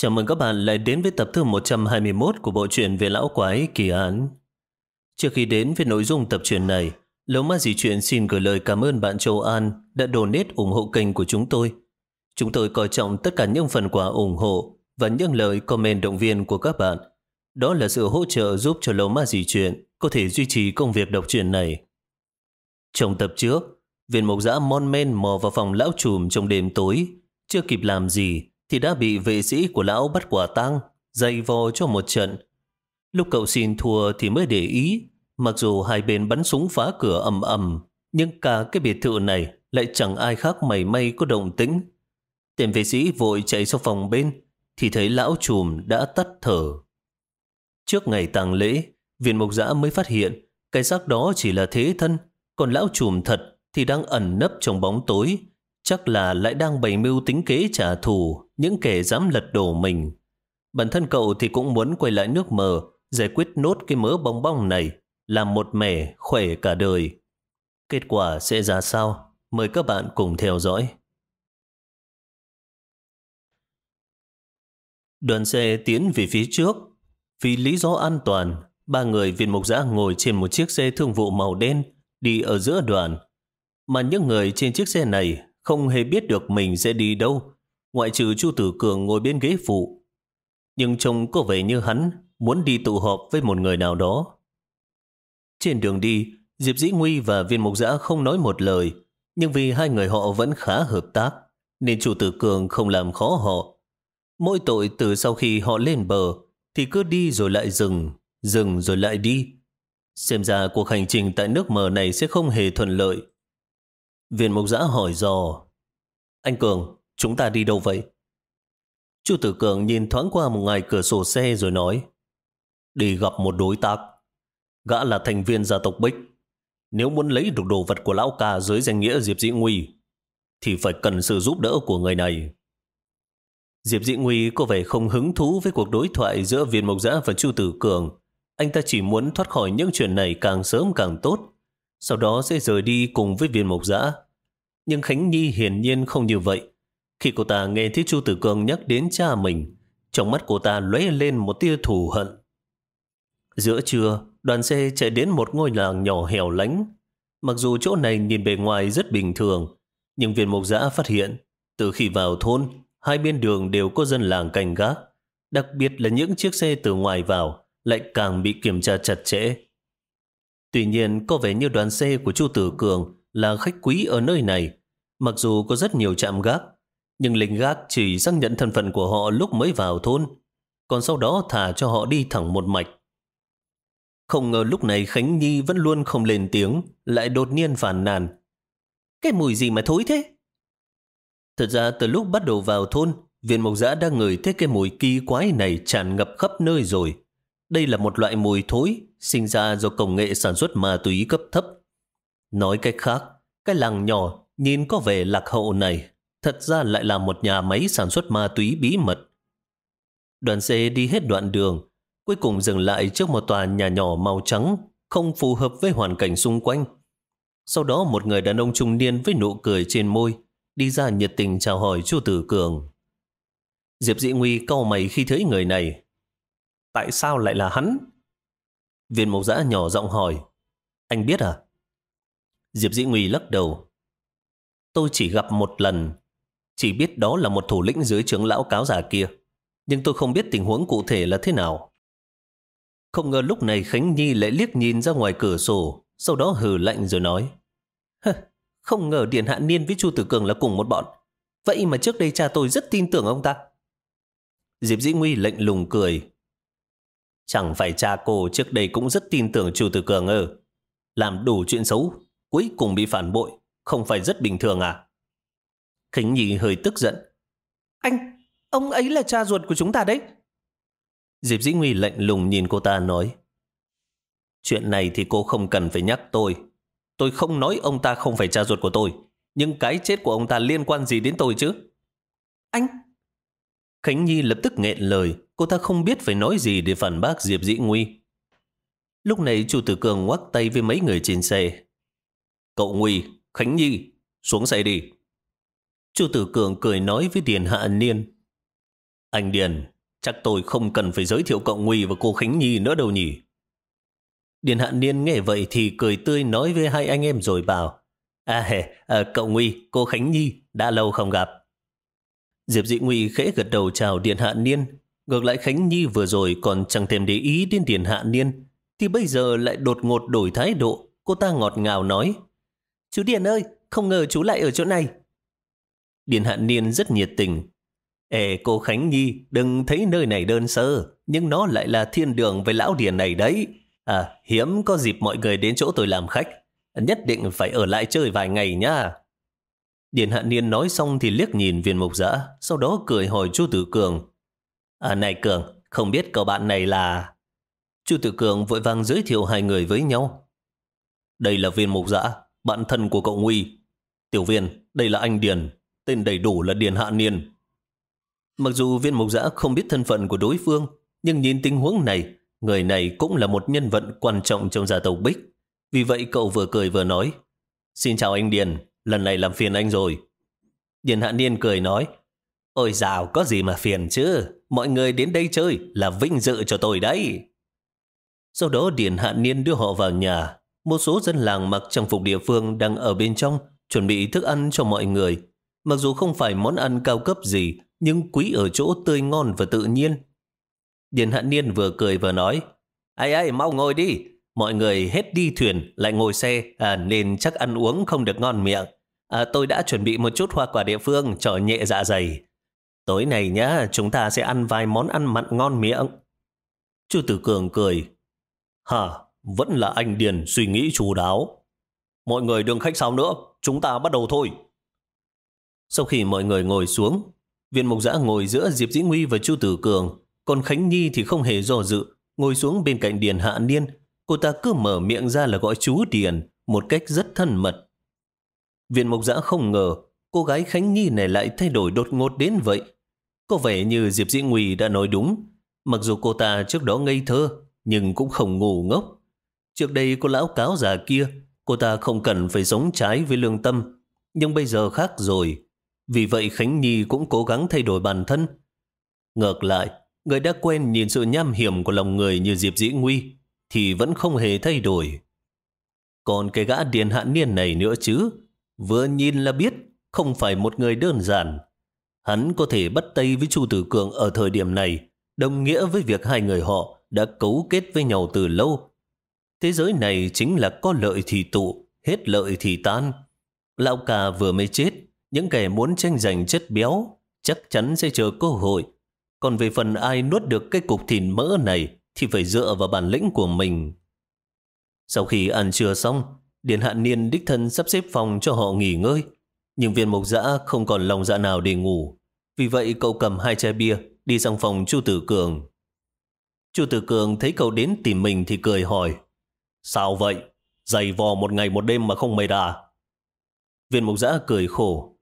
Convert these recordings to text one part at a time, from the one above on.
Chào mừng các bạn lại đến với tập thứ 121 của bộ truyện về lão quái kỳ án. Trước khi đến với nội dung tập truyện này, Lâu Ma Dì Chuyện xin gửi lời cảm ơn bạn Châu An đã donate ủng hộ kênh của chúng tôi. Chúng tôi coi trọng tất cả những phần quà ủng hộ và những lời comment động viên của các bạn. Đó là sự hỗ trợ giúp cho Lâu Ma Dì Chuyện có thể duy trì công việc đọc truyện này. Trong tập trước, viên mộc giã mon men mò vào phòng lão trùm trong đêm tối, chưa kịp làm gì thì đã bị vệ sĩ của lão bắt quả tang, dày vò cho một trận. Lúc cậu xin thua thì mới để ý, mặc dù hai bên bắn súng phá cửa ầm ầm, nhưng cả cái biệt thự này lại chẳng ai khác mảy may có động tĩnh. Tên vệ sĩ vội chạy sang phòng bên, thì thấy lão trùm đã tắt thở. Trước ngày tang lễ, viên mục giã mới phát hiện cái xác đó chỉ là thế thân, còn lão trùm thật thì đang ẩn nấp trong bóng tối, chắc là lại đang bày mưu tính kế trả thù những kẻ dám lật đổ mình. Bản thân cậu thì cũng muốn quay lại nước mờ, giải quyết nốt cái mớ bong bong này, làm một mẻ khỏe cả đời. Kết quả sẽ ra sao? Mời các bạn cùng theo dõi. Đoàn xe tiến về phía trước. Vì lý do an toàn, ba người viên mục giã ngồi trên một chiếc xe thương vụ màu đen đi ở giữa đoàn. Mà những người trên chiếc xe này không hề biết được mình sẽ đi đâu, ngoại trừ Chu Tử Cường ngồi bên ghế phụ. Nhưng trông có vẻ như hắn muốn đi tụ họp với một người nào đó. Trên đường đi, Diệp Dĩ Nguy và viên mục giã không nói một lời, nhưng vì hai người họ vẫn khá hợp tác, nên Chu Tử Cường không làm khó họ. Mỗi tội từ sau khi họ lên bờ, thì cứ đi rồi lại dừng, dừng rồi lại đi. Xem ra cuộc hành trình tại nước mờ này sẽ không hề thuận lợi. Viên mục giã hỏi dò, Anh Cường, chúng ta đi đâu vậy? Chu Tử Cường nhìn thoáng qua một ngoài cửa sổ xe rồi nói, Đi gặp một đối tác. Gã là thành viên gia tộc Bích. Nếu muốn lấy được đồ vật của lão ca dưới danh nghĩa Diệp Dĩ Nguy, thì phải cần sự giúp đỡ của người này. Diệp Dĩ Nguy có vẻ không hứng thú với cuộc đối thoại giữa viên mộc giã và Chu Tử Cường. Anh ta chỉ muốn thoát khỏi những chuyện này càng sớm càng tốt sau đó sẽ rời đi cùng với viên mộc giã. Nhưng Khánh Nhi hiển nhiên không như vậy. Khi cô ta nghe thấy Chu Tử Cường nhắc đến cha mình, trong mắt cô ta lóe lên một tia thù hận. Giữa trưa, đoàn xe chạy đến một ngôi làng nhỏ hẻo lánh. Mặc dù chỗ này nhìn bề ngoài rất bình thường, nhưng viên mộc giã phát hiện, từ khi vào thôn, hai bên đường đều có dân làng canh gác. Đặc biệt là những chiếc xe từ ngoài vào lại càng bị kiểm tra chặt chẽ. Tuy nhiên, có vẻ như đoàn xe của Chu Tử Cường là khách quý ở nơi này. Mặc dù có rất nhiều trạm gác, nhưng lính gác chỉ xác nhận thân phận của họ lúc mới vào thôn, còn sau đó thả cho họ đi thẳng một mạch. Không ngờ lúc này Khánh Nhi vẫn luôn không lên tiếng, lại đột nhiên phản nàn. Cái mùi gì mà thối thế? Thật ra từ lúc bắt đầu vào thôn, viên mộc giã đã ngửi thấy cái mùi kỳ quái này tràn ngập khắp nơi rồi. Đây là một loại mùi thối sinh ra do công nghệ sản xuất ma túy cấp thấp. Nói cách khác, cái làng nhỏ nhìn có vẻ lạc hậu này thật ra lại là một nhà máy sản xuất ma túy bí mật. Đoàn xe đi hết đoạn đường, cuối cùng dừng lại trước một tòa nhà nhỏ màu trắng không phù hợp với hoàn cảnh xung quanh. Sau đó một người đàn ông trung niên với nụ cười trên môi đi ra nhiệt tình chào hỏi chu Tử Cường. Diệp Dị Nguy cau mày khi thấy người này. Tại sao lại là hắn? Viên mộc giã nhỏ giọng hỏi. Anh biết à? Diệp Dĩ Nguy lắc đầu. Tôi chỉ gặp một lần. Chỉ biết đó là một thủ lĩnh dưới trướng lão cáo già kia. Nhưng tôi không biết tình huống cụ thể là thế nào. Không ngờ lúc này Khánh Nhi lại liếc nhìn ra ngoài cửa sổ, sau đó hừ lạnh rồi nói. Không ngờ Điền Hạ Niên với Chu Tử Cường là cùng một bọn. Vậy mà trước đây cha tôi rất tin tưởng ông ta. Diệp Dĩ Nguy lạnh lùng cười. Chẳng phải cha cô trước đây cũng rất tin tưởng chu tử cường ơ. Làm đủ chuyện xấu, cuối cùng bị phản bội, không phải rất bình thường à? Khánh Nhi hơi tức giận. Anh, ông ấy là cha ruột của chúng ta đấy. Diệp Dĩ Nguy lạnh lùng nhìn cô ta nói. Chuyện này thì cô không cần phải nhắc tôi. Tôi không nói ông ta không phải cha ruột của tôi, nhưng cái chết của ông ta liên quan gì đến tôi chứ? Anh! Khánh Nhi lập tức nghẹn lời, Cô ta không biết phải nói gì để phản bác Diệp Dĩ Nguy. Lúc này chủ tử cường ngoắc tay với mấy người trên xe. Cậu Nguy, Khánh Nhi, xuống xe đi. Chu tử cường cười nói với Điền Hạ Niên. Anh Điền, chắc tôi không cần phải giới thiệu cậu Nguy và cô Khánh Nhi nữa đâu nhỉ? Điền Hạ Niên nghe vậy thì cười tươi nói với hai anh em rồi bảo À, à cậu Nguy, cô Khánh Nhi, đã lâu không gặp. Diệp Dị Nguy khẽ gật đầu chào Điền Hạ Niên. Ngược lại Khánh Nhi vừa rồi còn chẳng thèm để ý đến Điền Hạ Niên, thì bây giờ lại đột ngột đổi thái độ. Cô ta ngọt ngào nói Chú Điền ơi, không ngờ chú lại ở chỗ này. Điền Hạn Niên rất nhiệt tình. Ê cô Khánh Nhi, đừng thấy nơi này đơn sơ, nhưng nó lại là thiên đường với lão Điền này đấy. À, hiếm có dịp mọi người đến chỗ tôi làm khách. Nhất định phải ở lại chơi vài ngày nhá. Điền Hạn Niên nói xong thì liếc nhìn viên mục giã, sau đó cười hỏi chu Tử Cường. À này Cường, không biết cậu bạn này là... Chu Tử Cường vội vàng giới thiệu hai người với nhau. Đây là viên mục giã, bạn thân của cậu Nguy. Tiểu viên, đây là anh Điền, tên đầy đủ là Điền Hạ Niên. Mặc dù viên mục giã không biết thân phận của đối phương, nhưng nhìn tình huống này, người này cũng là một nhân vật quan trọng trong gia tộc Bích. Vì vậy cậu vừa cười vừa nói, Xin chào anh Điền, lần này làm phiền anh rồi. Điền Hạ Niên cười nói, Ôi dào, có gì mà phiền chứ, mọi người đến đây chơi là vinh dự cho tôi đấy. Sau đó Điền Hạ Niên đưa họ vào nhà, một số dân làng mặc trang phục địa phương đang ở bên trong, chuẩn bị thức ăn cho mọi người. Mặc dù không phải món ăn cao cấp gì, nhưng quý ở chỗ tươi ngon và tự nhiên. Điền Hạn Niên vừa cười vừa nói, Ai ai, mau ngồi đi, mọi người hết đi thuyền lại ngồi xe, à, nên chắc ăn uống không được ngon miệng. À, tôi đã chuẩn bị một chút hoa quả địa phương cho nhẹ dạ dày. Tối này nhá, chúng ta sẽ ăn vài món ăn mặn ngon miệng. Chu Tử Cường cười. Hả, vẫn là anh Điền suy nghĩ chú đáo. Mọi người đừng khách sáo nữa, chúng ta bắt đầu thôi. Sau khi mọi người ngồi xuống, viên mục giã ngồi giữa Diệp Dĩ Nguy và Chu Tử Cường, còn Khánh Nhi thì không hề do dự, ngồi xuống bên cạnh Điền Hạ Niên. Cô ta cứ mở miệng ra là gọi chú Điền, một cách rất thân mật. Viên mục giã không ngờ cô gái Khánh Nhi này lại thay đổi đột ngột đến vậy. Có vẻ như Diệp Dĩ Nguy đã nói đúng. Mặc dù cô ta trước đó ngây thơ, nhưng cũng không ngu ngốc. Trước đây cô lão cáo già kia, cô ta không cần phải giống trái với lương tâm. Nhưng bây giờ khác rồi. Vì vậy Khánh Nhi cũng cố gắng thay đổi bản thân. Ngược lại, người đã quen nhìn sự nham hiểm của lòng người như Diệp Dĩ Nguy, thì vẫn không hề thay đổi. Còn cái gã điền hạn niên này nữa chứ, vừa nhìn là biết không phải một người đơn giản. Hắn có thể bắt tay với Chu Tử Cường ở thời điểm này, đồng nghĩa với việc hai người họ đã cấu kết với nhau từ lâu. Thế giới này chính là có lợi thì tụ, hết lợi thì tan. Lão cà vừa mới chết, những kẻ muốn tranh giành chất béo chắc chắn sẽ chờ cơ hội. Còn về phần ai nuốt được cái cục thịt mỡ này thì phải dựa vào bản lĩnh của mình. Sau khi ăn trưa xong, Điền Hạn Niên đích thân sắp xếp phòng cho họ nghỉ ngơi. Nhưng viên mục dã không còn lòng dạ nào để ngủ. Vì vậy cậu cầm hai chai bia đi sang phòng Chu Tử Cường. Chu Tử Cường thấy cậu đến tìm mình thì cười hỏi Sao vậy? Dày vò một ngày một đêm mà không mệt à? Viên mục giã cười khổ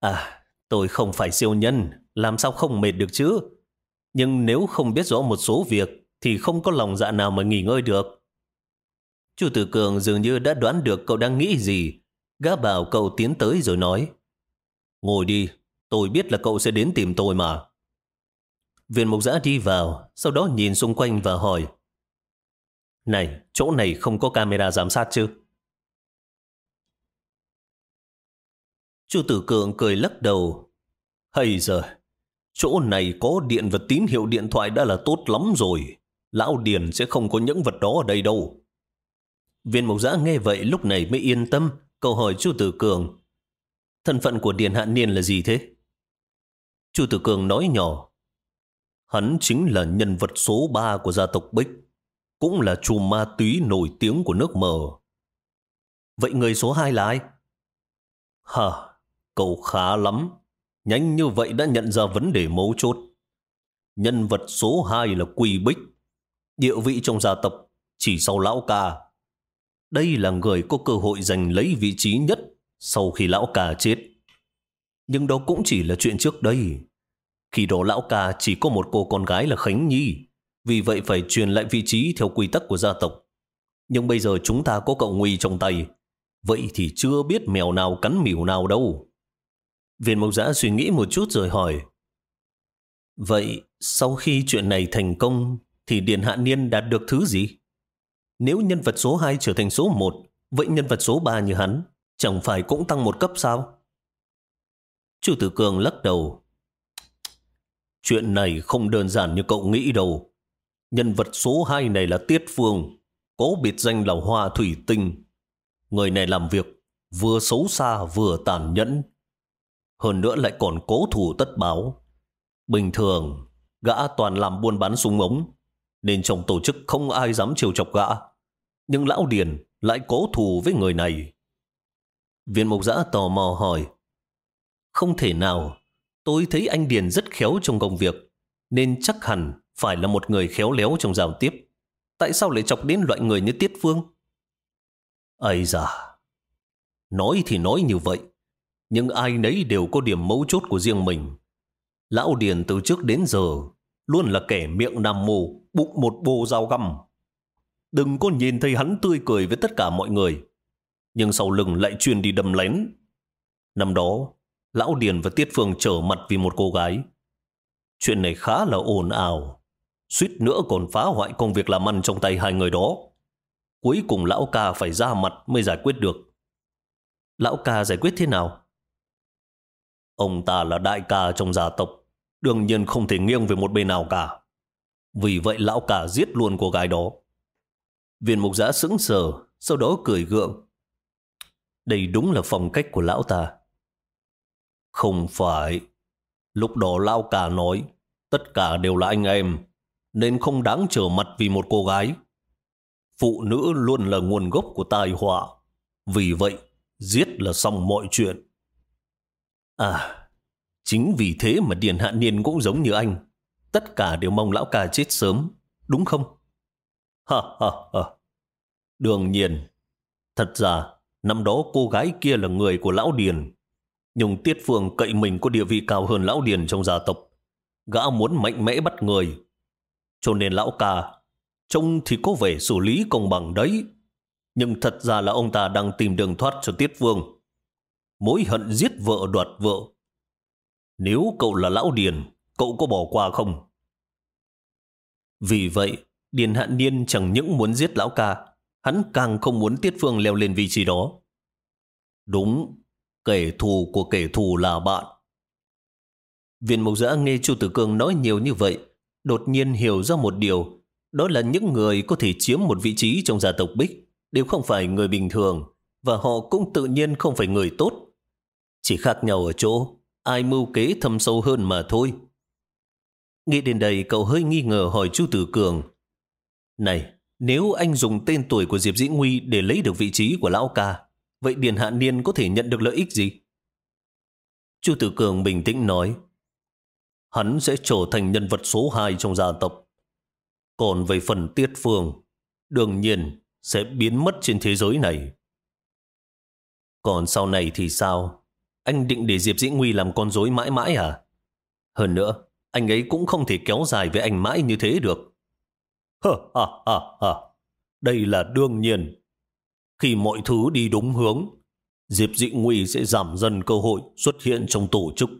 À, tôi không phải siêu nhân, làm sao không mệt được chứ? Nhưng nếu không biết rõ một số việc thì không có lòng dạ nào mà nghỉ ngơi được. Chu Tử Cường dường như đã đoán được cậu đang nghĩ gì. Gã bảo cậu tiến tới rồi nói Ngồi đi, tôi biết là cậu sẽ đến tìm tôi mà. Viên mục giã đi vào, sau đó nhìn xung quanh và hỏi này, chỗ này không có camera giám sát chứ? Chu Tử Cường cười lắc đầu. Hay giờ, chỗ này có điện và tín hiệu điện thoại đã là tốt lắm rồi. Lão Điền sẽ không có những vật đó ở đây đâu. Viên mộc giã nghe vậy lúc này mới yên tâm, câu hỏi Chu Tử Cường. Thân phận của Điền Hạn Niên là gì thế? Chu Tử Cường nói nhỏ. Hắn chính là nhân vật số 3 của gia tộc Bích, cũng là chùm ma túy nổi tiếng của nước mờ. Vậy người số 2 là ai? Hả, cậu khá lắm. Nhanh như vậy đã nhận ra vấn đề mấu chốt. Nhân vật số 2 là Quỳ Bích, địa vị trong gia tộc chỉ sau lão ca đây là người có cơ hội giành lấy vị trí nhất sau khi lão ca chết. Nhưng đó cũng chỉ là chuyện trước đây. Khi đó lão ca chỉ có một cô con gái là Khánh Nhi, vì vậy phải truyền lại vị trí theo quy tắc của gia tộc. Nhưng bây giờ chúng ta có cậu Nguy trong tay, vậy thì chưa biết mèo nào cắn mỉu nào đâu. Viên mộc giã suy nghĩ một chút rồi hỏi, Vậy sau khi chuyện này thành công thì Điền Hạ Niên đạt được thứ gì? Nếu nhân vật số 2 trở thành số 1, vậy nhân vật số 3 như hắn chẳng phải cũng tăng một cấp sao? Chu Tử Cường lắc đầu. Chuyện này không đơn giản như cậu nghĩ đâu. Nhân vật số 2 này là Tiết Phương, có biệt danh là Hoa Thủy Tinh. Người này làm việc vừa xấu xa vừa tàn nhẫn. Hơn nữa lại còn cố thủ tất báo. Bình thường, gã toàn làm buôn bán súng ống, nên trong tổ chức không ai dám chiều chọc gã. Nhưng Lão Điền lại cố thủ với người này. Viên mục giã tò mò hỏi, không thể nào, tôi thấy anh Điền rất khéo trong công việc, nên chắc hẳn phải là một người khéo léo trong giao tiếp. Tại sao lại chọc đến loại người như Tiết Phương? Ây da, nói thì nói như vậy, nhưng ai nấy đều có điểm mấu chốt của riêng mình. Lão Điền từ trước đến giờ luôn là kẻ miệng nam mô, bụng một bồ dao găm. Đừng có nhìn thấy hắn tươi cười với tất cả mọi người, nhưng sau lưng lại truyền đi đâm lén. Năm đó, Lão Điền và Tiết Phương trở mặt vì một cô gái. Chuyện này khá là ồn ào, suýt nữa còn phá hoại công việc làm ăn trong tay hai người đó. Cuối cùng lão ca phải ra mặt mới giải quyết được. Lão ca giải quyết thế nào? Ông ta là đại ca trong gia tộc, đương nhiên không thể nghiêng về một bên nào cả. Vì vậy lão ca giết luôn cô gái đó. Viên mục giã sững sờ, sau đó cười gượng. Đây đúng là phong cách của lão ta. Không phải. Lúc đó lão ca nói, tất cả đều là anh em, nên không đáng trở mặt vì một cô gái. Phụ nữ luôn là nguồn gốc của tai họa. Vì vậy, giết là xong mọi chuyện. À, chính vì thế mà Điền Hạ Niên cũng giống như anh. Tất cả đều mong lão ca chết sớm, đúng không? Ha ha ha. Đương nhiên. Thật ra, năm đó cô gái kia là người của lão Điền. Nhưng Tiết Phương cậy mình có địa vị cao hơn lão Điền trong gia tộc. Gã muốn mạnh mẽ bắt người. Cho nên lão ca, trông thì có vẻ xử lý công bằng đấy. Nhưng thật ra là ông ta đang tìm đường thoát cho Tiết Vương mối hận giết vợ đoạt vợ. Nếu cậu là lão Điền, cậu có bỏ qua không? Vì vậy, Điền Hạn Niên chẳng những muốn giết lão ca, hắn càng không muốn Tiết Phương leo lên vị trí đó. Đúng, kẻ thù của kẻ thù là bạn. Viên Mộc Giã nghe Chu Tử Cương nói nhiều như vậy, đột nhiên hiểu ra một điều, đó là những người có thể chiếm một vị trí trong gia tộc Bích đều không phải người bình thường, và họ cũng tự nhiên không phải người tốt. Chỉ khác nhau ở chỗ, ai mưu kế thâm sâu hơn mà thôi. Nghĩ đến đây cậu hơi nghi ngờ hỏi Chu Tử Cường. Này, nếu anh dùng tên tuổi của Diệp Dĩ Nguy để lấy được vị trí của lão ca, vậy Điền Hạ Niên có thể nhận được lợi ích gì? Chu Tử Cường bình tĩnh nói, hắn sẽ trở thành nhân vật số 2 trong gia tộc. Còn về phần tiết phương, đương nhiên sẽ biến mất trên thế giới này. Còn sau này thì sao? Anh định để Diệp Dĩ Nguy làm con rối mãi mãi à? Hơn nữa, anh ấy cũng không thể kéo dài với anh mãi như thế được. Hờ, ha ha ha! Đây là đương nhiên. Khi mọi thứ đi đúng hướng, Diệp Dĩ Nguy sẽ giảm dần cơ hội xuất hiện trong tổ chức.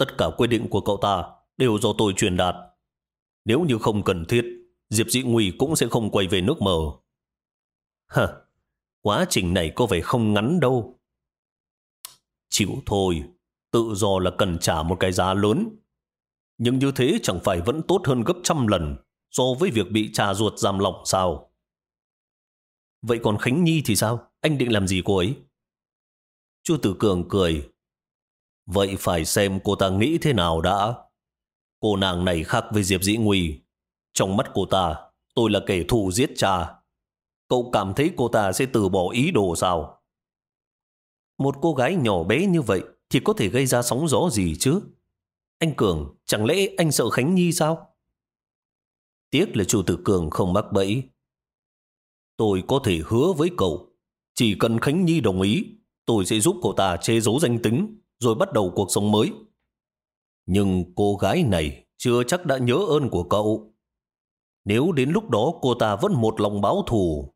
Tất cả quyết định của cậu ta đều do tôi truyền đạt. Nếu như không cần thiết, Diệp Dị Nguy cũng sẽ không quay về nước mờ. Hả, quá trình này có vẻ không ngắn đâu. Chịu thôi, tự do là cần trả một cái giá lớn. Nhưng như thế chẳng phải vẫn tốt hơn gấp trăm lần so với việc bị trà ruột giam lỏng sao? Vậy còn Khánh Nhi thì sao? Anh định làm gì cô ấy? Chu Tử Cường cười. Vậy phải xem cô ta nghĩ thế nào đã. Cô nàng này khác với Diệp Dĩ Nguy. Trong mắt cô ta, tôi là kẻ thù giết cha. Cậu cảm thấy cô ta sẽ từ bỏ ý đồ sao? Một cô gái nhỏ bé như vậy thì có thể gây ra sóng gió gì chứ? Anh Cường, chẳng lẽ anh sợ Khánh Nhi sao? Tiếc là chủ tử Cường không mắc bẫy. Tôi có thể hứa với cậu, chỉ cần Khánh Nhi đồng ý, tôi sẽ giúp cô ta che giấu danh tính, rồi bắt đầu cuộc sống mới. Nhưng cô gái này chưa chắc đã nhớ ơn của cậu. Nếu đến lúc đó cô ta vẫn một lòng báo thù,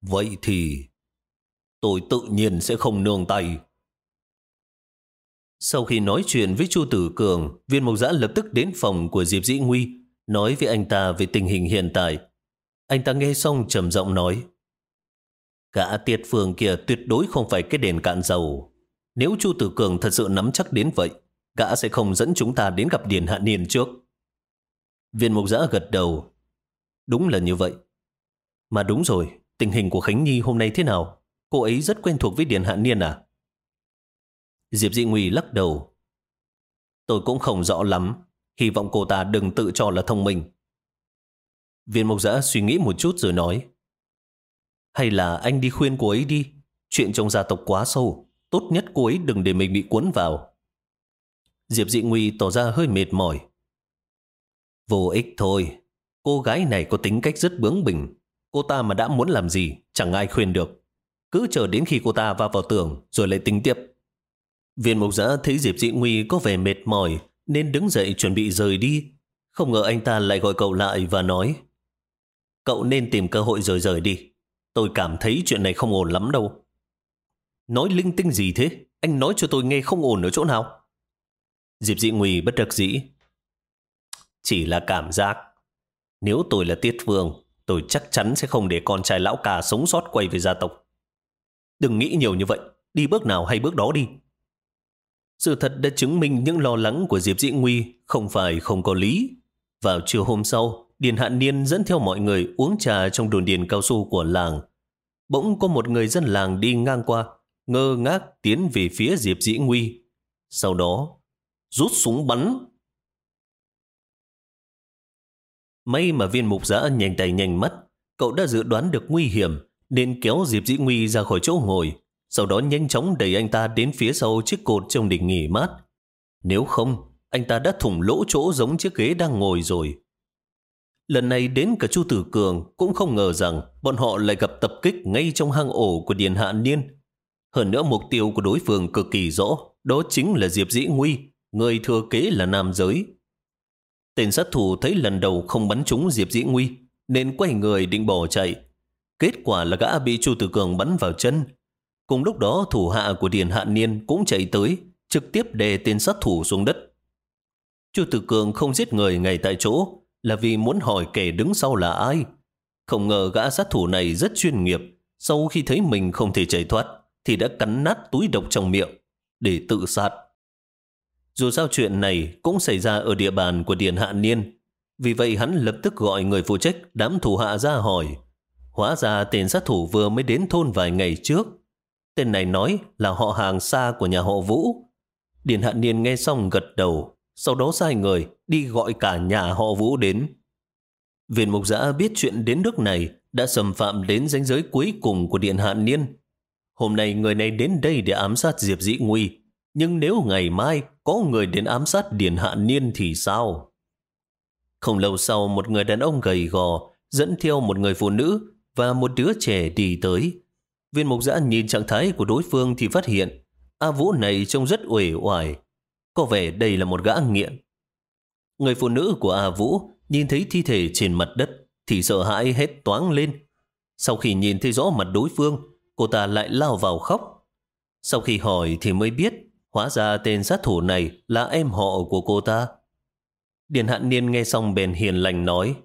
vậy thì tôi tự nhiên sẽ không nương tay. Sau khi nói chuyện với Chu Tử Cường, viên mộc giã lập tức đến phòng của Diệp Dĩ Nguy, nói với anh ta về tình hình hiện tại. Anh ta nghe xong trầm giọng nói, Gã tiệt phường kia tuyệt đối không phải cái đền cạn dầu. Nếu Chu Tử Cường thật sự nắm chắc đến vậy, gã sẽ không dẫn chúng ta đến gặp Điền Hạ Niên trước. Viên mục giã gật đầu. Đúng là như vậy. Mà đúng rồi, tình hình của Khánh Nhi hôm nay thế nào? Cô ấy rất quen thuộc với Điền Hạ Niên à? Diệp Dị Nguy lắc đầu. Tôi cũng không rõ lắm. Hy vọng cô ta đừng tự cho là thông minh. Viên mục giã suy nghĩ một chút rồi nói. Hay là anh đi khuyên cô ấy đi. Chuyện trong gia tộc quá sâu. Tốt nhất cô ấy đừng để mình bị cuốn vào. Diệp Dị Nguy tỏ ra hơi mệt mỏi. Vô ích thôi. Cô gái này có tính cách rất bướng bỉnh. Cô ta mà đã muốn làm gì, chẳng ai khuyên được. Cứ chờ đến khi cô ta va vào tường, rồi lại tính tiếp. Viên mục giã thấy Diệp Dị Nguy có vẻ mệt mỏi, nên đứng dậy chuẩn bị rời đi. Không ngờ anh ta lại gọi cậu lại và nói Cậu nên tìm cơ hội rời rời đi. Tôi cảm thấy chuyện này không ổn lắm đâu. Nói linh tinh gì thế? Anh nói cho tôi nghe không ổn ở chỗ nào? Diệp dị nguy bất đắc dĩ. Chỉ là cảm giác. Nếu tôi là tiết vương, tôi chắc chắn sẽ không để con trai lão cả sống sót quay về gia tộc. Đừng nghĩ nhiều như vậy. Đi bước nào hay bước đó đi. Sự thật đã chứng minh những lo lắng của Diệp Dị Nguy không phải không có lý. Vào chiều hôm sau, Điền Hạn Niên dẫn theo mọi người uống trà trong đồn điền cao su của làng. Bỗng có một người dân làng đi ngang qua, ngơ ngác tiến về phía Diệp Dĩ Nguy. Sau đó, rút súng bắn. May mà viên mục giã nhanh tay nhanh mắt, cậu đã dự đoán được nguy hiểm nên kéo Diệp Dĩ Nguy ra khỏi chỗ ngồi, sau đó nhanh chóng đẩy anh ta đến phía sau chiếc cột trong đỉnh nghỉ mát. Nếu không, anh ta đã thủng lỗ chỗ giống chiếc ghế đang ngồi rồi. Lần này đến cả Chu Tử Cường cũng không ngờ rằng bọn họ lại gặp tập kích ngay trong hang ổ của Điền Hạ Niên. Hơn nữa mục tiêu của đối phương cực kỳ rõ, đó chính là Diệp Dĩ Nguy, người thừa kế là nam giới. Tên sát thủ thấy lần đầu không bắn trúng Diệp Dĩ Nguy, nên quay người định bỏ chạy. Kết quả là gã bị Chu Tử Cường bắn vào chân. Cùng lúc đó thủ hạ của Điền Hạn Niên cũng chạy tới, trực tiếp đè tên sát thủ xuống đất. Chu Tử Cường không giết người ngay tại chỗ, là vì muốn hỏi kẻ đứng sau là ai. Không ngờ gã sát thủ này rất chuyên nghiệp, sau khi thấy mình không thể chạy thoát, thì đã cắn nát túi độc trong miệng để tự sát. Dù sao chuyện này cũng xảy ra ở địa bàn của Điền Hạ Niên, vì vậy hắn lập tức gọi người phụ trách đám thủ hạ ra hỏi. Hóa ra tên sát thủ vừa mới đến thôn vài ngày trước. Tên này nói là họ hàng xa của nhà họ Vũ. Điền Hạ Niên nghe xong gật đầu, sau đó sai người đi gọi cả nhà họ Vũ đến. Viên mục giã biết chuyện đến nước này đã xâm phạm đến danh giới cuối cùng của Điện Hạ Niên. Hôm nay người này đến đây để ám sát Diệp Dĩ Nguy, nhưng nếu ngày mai có người đến ám sát Điền Hạn Niên thì sao? Không lâu sau một người đàn ông gầy gò dẫn theo một người phụ nữ và một đứa trẻ đi tới. Viên mục giã nhìn trạng thái của đối phương thì phát hiện A Vũ này trông rất uể oải, có vẻ đây là một gã nghiện. Người phụ nữ của A Vũ nhìn thấy thi thể trên mặt đất thì sợ hãi hết toáng lên. Sau khi nhìn thấy rõ mặt đối phương, cô ta lại lao vào khóc. Sau khi hỏi thì mới biết hóa ra tên sát thủ này là em họ của cô ta. Điền Hạn Niên nghe xong bèn hiền lành nói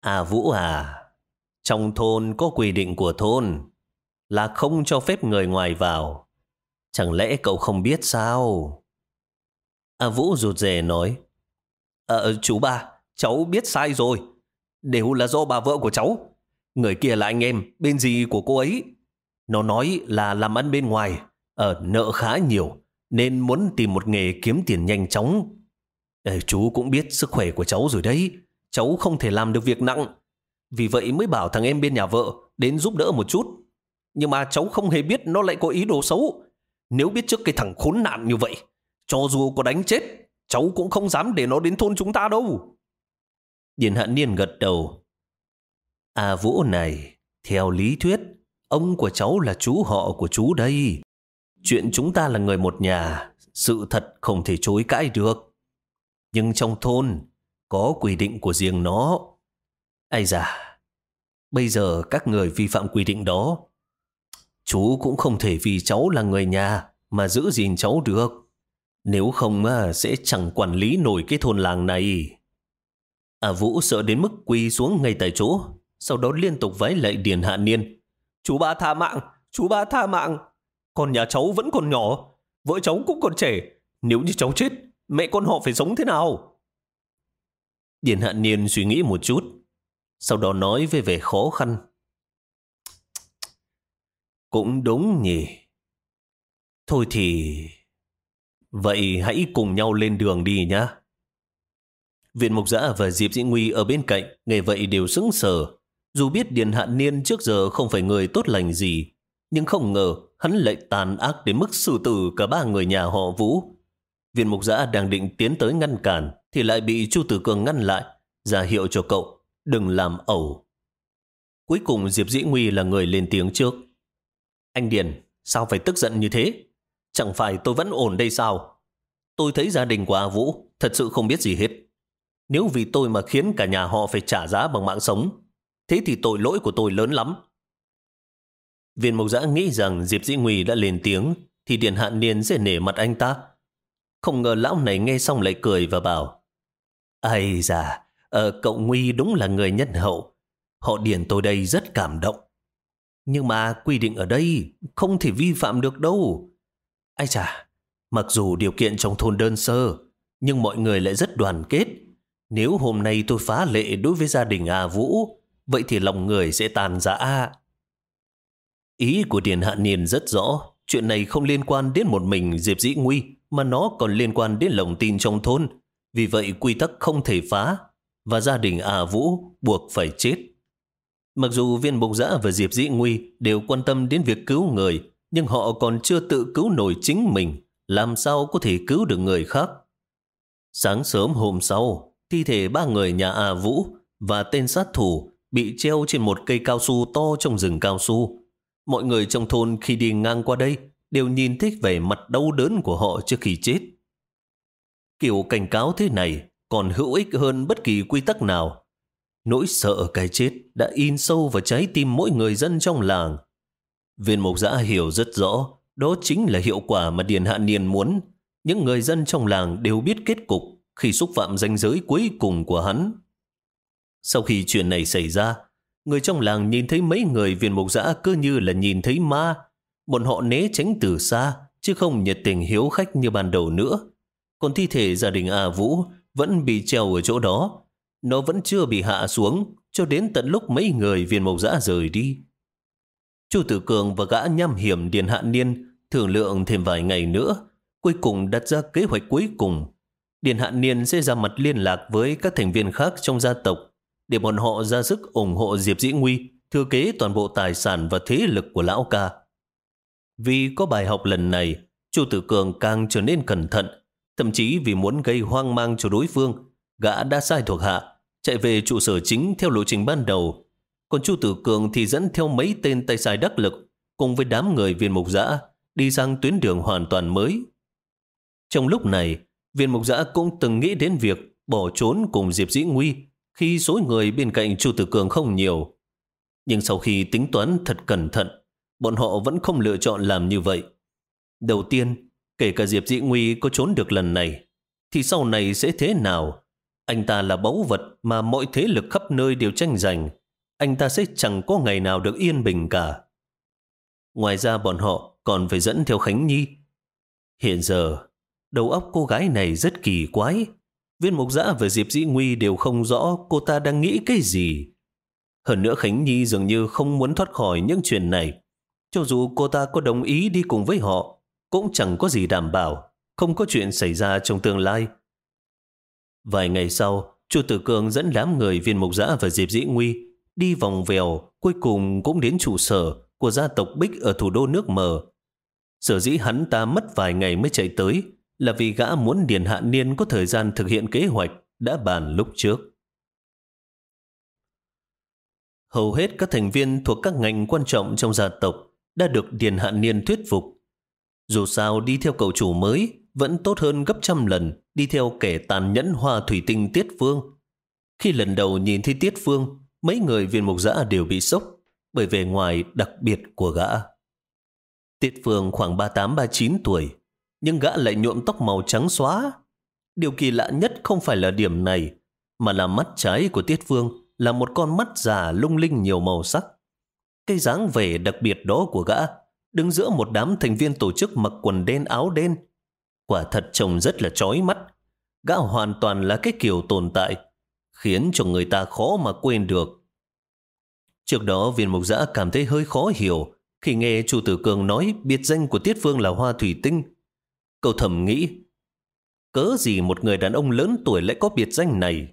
À Vũ à, trong thôn có quy định của thôn là không cho phép người ngoài vào. Chẳng lẽ cậu không biết sao? A Vũ rụt rè nói. Ờ, chú ba, cháu biết sai rồi. Đều là do bà vợ của cháu. Người kia là anh em, bên gì của cô ấy. Nó nói là làm ăn bên ngoài, ở nợ khá nhiều, nên muốn tìm một nghề kiếm tiền nhanh chóng. Ê, chú cũng biết sức khỏe của cháu rồi đấy. Cháu không thể làm được việc nặng. Vì vậy mới bảo thằng em bên nhà vợ đến giúp đỡ một chút. Nhưng mà cháu không hề biết nó lại có ý đồ xấu. Nếu biết trước cái thằng khốn nạn như vậy, cho dù có đánh chết, cháu cũng không dám để nó đến thôn chúng ta đâu. Điền Hạn Niên gật đầu. À Vũ này, theo lý thuyết, ông của cháu là chú họ của chú đây. Chuyện chúng ta là người một nhà, sự thật không thể chối cãi được. Nhưng trong thôn, có quy định của riêng nó. Ai da, bây giờ các người vi phạm quy định đó. Chú cũng không thể vì cháu là người nhà mà giữ gìn cháu được. Nếu không à, sẽ chẳng quản lý nổi cái thôn làng này. À Vũ sợ đến mức quỳ xuống ngay tại chỗ, sau đó liên tục vái lạy Điền Hạ Niên. Chú ba tha mạng, chú ba tha mạng. Con nhà cháu vẫn còn nhỏ, vợ cháu cũng còn trẻ. Nếu như cháu chết, mẹ con họ phải sống thế nào? Điền Hạn Niên suy nghĩ một chút, sau đó nói về vẻ khó khăn. Cũng đúng nhỉ. Thôi thì... Vậy hãy cùng nhau lên đường đi nhá. Viện Mục Giã và Diệp Dĩ Nguy ở bên cạnh, nghe vậy đều sững sờ. Dù biết Điền Hạn Niên trước giờ không phải người tốt lành gì, nhưng không ngờ hắn lại tàn ác đến mức xử tử cả ba người nhà họ Vũ. Viên Mục Giã đang định tiến tới ngăn cản, thì lại bị Chu Tử Cường ngăn lại, ra hiệu cho cậu, đừng làm ẩu. Cuối cùng Diệp Dĩ Nguy là người lên tiếng trước. Anh Điền, sao phải tức giận như thế? Chẳng phải tôi vẫn ổn đây sao? Tôi thấy gia đình của A Vũ thật sự không biết gì hết. Nếu vì tôi mà khiến cả nhà họ phải trả giá bằng mạng sống, thế thì tội lỗi của tôi lớn lắm. Viên Mộc Giã nghĩ rằng Diệp Dĩ Nguy đã lên tiếng, thì Điền Hạn Niên sẽ nể mặt anh ta. Không ngờ lão này nghe xong lại cười và bảo, Ây da, ờ, cậu Nguy đúng là người nhân hậu. Họ Điền tôi đây rất cảm động. Nhưng mà quy định ở đây không thể vi phạm được đâu. Ai chà, mặc dù điều kiện trong thôn đơn sơ, nhưng mọi người lại rất đoàn kết. Nếu hôm nay tôi phá lệ đối với gia đình A Vũ, vậy thì lòng người sẽ tàn giã. Ý của Điền Hạ Niên rất rõ, chuyện này không liên quan đến một mình Diệp Dĩ Nguy, mà nó còn liên quan đến lòng tin trong thôn. Vì vậy quy tắc không thể phá, và gia đình A Vũ buộc phải chết. Mặc dù viên bộc giã và Diệp Dĩ Nguy đều quan tâm đến việc cứu người, nhưng họ còn chưa tự cứu nổi chính mình, làm sao có thể cứu được người khác. Sáng sớm hôm sau, thi thể ba người nhà A Vũ và tên sát thủ bị treo trên một cây cao su to trong rừng cao su. Mọi người trong thôn khi đi ngang qua đây đều nhìn thích vẻ mặt đau đớn của họ trước khi chết. Kiểu cảnh cáo thế này còn hữu ích hơn bất kỳ quy tắc nào. Nỗi sợ cái chết đã in sâu vào trái tim mỗi người dân trong làng. Viên mộc giã hiểu rất rõ, đó chính là hiệu quả mà Điền Hạ Niên muốn. Những người dân trong làng đều biết kết cục khi xúc phạm danh giới cuối cùng của hắn. Sau khi chuyện này xảy ra, người trong làng nhìn thấy mấy người viên mục giã cứ như là nhìn thấy ma. Bọn họ né tránh từ xa, chứ không nhiệt tình hiếu khách như ban đầu nữa. Còn thi thể gia đình A Vũ vẫn bị treo ở chỗ đó. Nó vẫn chưa bị hạ xuống, cho đến tận lúc mấy người viên mộc giã rời đi. Chu Tử Cường và gã nham hiểm Điền Hạ Niên thương lượng thêm vài ngày nữa, cuối cùng đặt ra kế hoạch cuối cùng. Điền Hạ Niên sẽ ra mặt liên lạc với các thành viên khác trong gia tộc để bọn họ ra sức ủng hộ Diệp Dĩ Nguy thừa kế toàn bộ tài sản và thế lực của lão ca. Vì có bài học lần này, Chu Tử Cường càng trở nên cẩn thận, thậm chí vì muốn gây hoang mang cho đối phương, gã đã sai thuộc hạ, chạy về trụ sở chính theo lộ trình ban đầu còn Chu Tử Cường thì dẫn theo mấy tên tay sai đắc lực cùng với đám người viên mục giã đi sang tuyến đường hoàn toàn mới. Trong lúc này, viên mục giã cũng từng nghĩ đến việc bỏ trốn cùng Diệp Dĩ Nguy khi số người bên cạnh Chu Tử Cường không nhiều. Nhưng sau khi tính toán thật cẩn thận, bọn họ vẫn không lựa chọn làm như vậy. Đầu tiên, kể cả Diệp Dĩ Nguy có trốn được lần này, thì sau này sẽ thế nào? Anh ta là báu vật mà mọi thế lực khắp nơi đều tranh giành anh ta sẽ chẳng có ngày nào được yên bình cả. Ngoài ra bọn họ còn phải dẫn theo Khánh Nhi. Hiện giờ, đầu óc cô gái này rất kỳ quái. Viên Mục Giã và Diệp Dĩ Nguy đều không rõ cô ta đang nghĩ cái gì. Hơn nữa Khánh Nhi dường như không muốn thoát khỏi những chuyện này. Cho dù cô ta có đồng ý đi cùng với họ, cũng chẳng có gì đảm bảo, không có chuyện xảy ra trong tương lai. Vài ngày sau, Chu Tử Cường dẫn đám người viên mục giã và Diệp Dĩ Nguy đi vòng vèo, cuối cùng cũng đến trụ sở của gia tộc Bích ở thủ đô nước mờ. Sở dĩ hắn ta mất vài ngày mới chạy tới là vì gã muốn Điền Hạ Niên có thời gian thực hiện kế hoạch đã bàn lúc trước. Hầu hết các thành viên thuộc các ngành quan trọng trong gia tộc đã được Điền Hạ Niên thuyết phục. Dù sao đi theo cậu chủ mới vẫn tốt hơn gấp trăm lần đi theo kẻ tàn nhẫn hoa thủy tinh Tiết Phương. Khi lần đầu nhìn thấy Tiết Phương, mấy người viên mục giã đều bị sốc bởi vẻ ngoài đặc biệt của gã. Tiết Phương khoảng 38-39 tuổi, nhưng gã lại nhuộm tóc màu trắng xóa. Điều kỳ lạ nhất không phải là điểm này, mà là mắt trái của Tiết Phương là một con mắt già lung linh nhiều màu sắc. Cái dáng vẻ đặc biệt đó của gã, đứng giữa một đám thành viên tổ chức mặc quần đen áo đen. Quả thật trông rất là chói mắt. Gã hoàn toàn là cái kiểu tồn tại, khiến cho người ta khó mà quên được. Trước đó viên mục giã cảm thấy hơi khó hiểu khi nghe chủ tử cường nói biệt danh của Tiết Phương là hoa thủy tinh. Cậu thầm nghĩ, cớ gì một người đàn ông lớn tuổi lại có biệt danh này?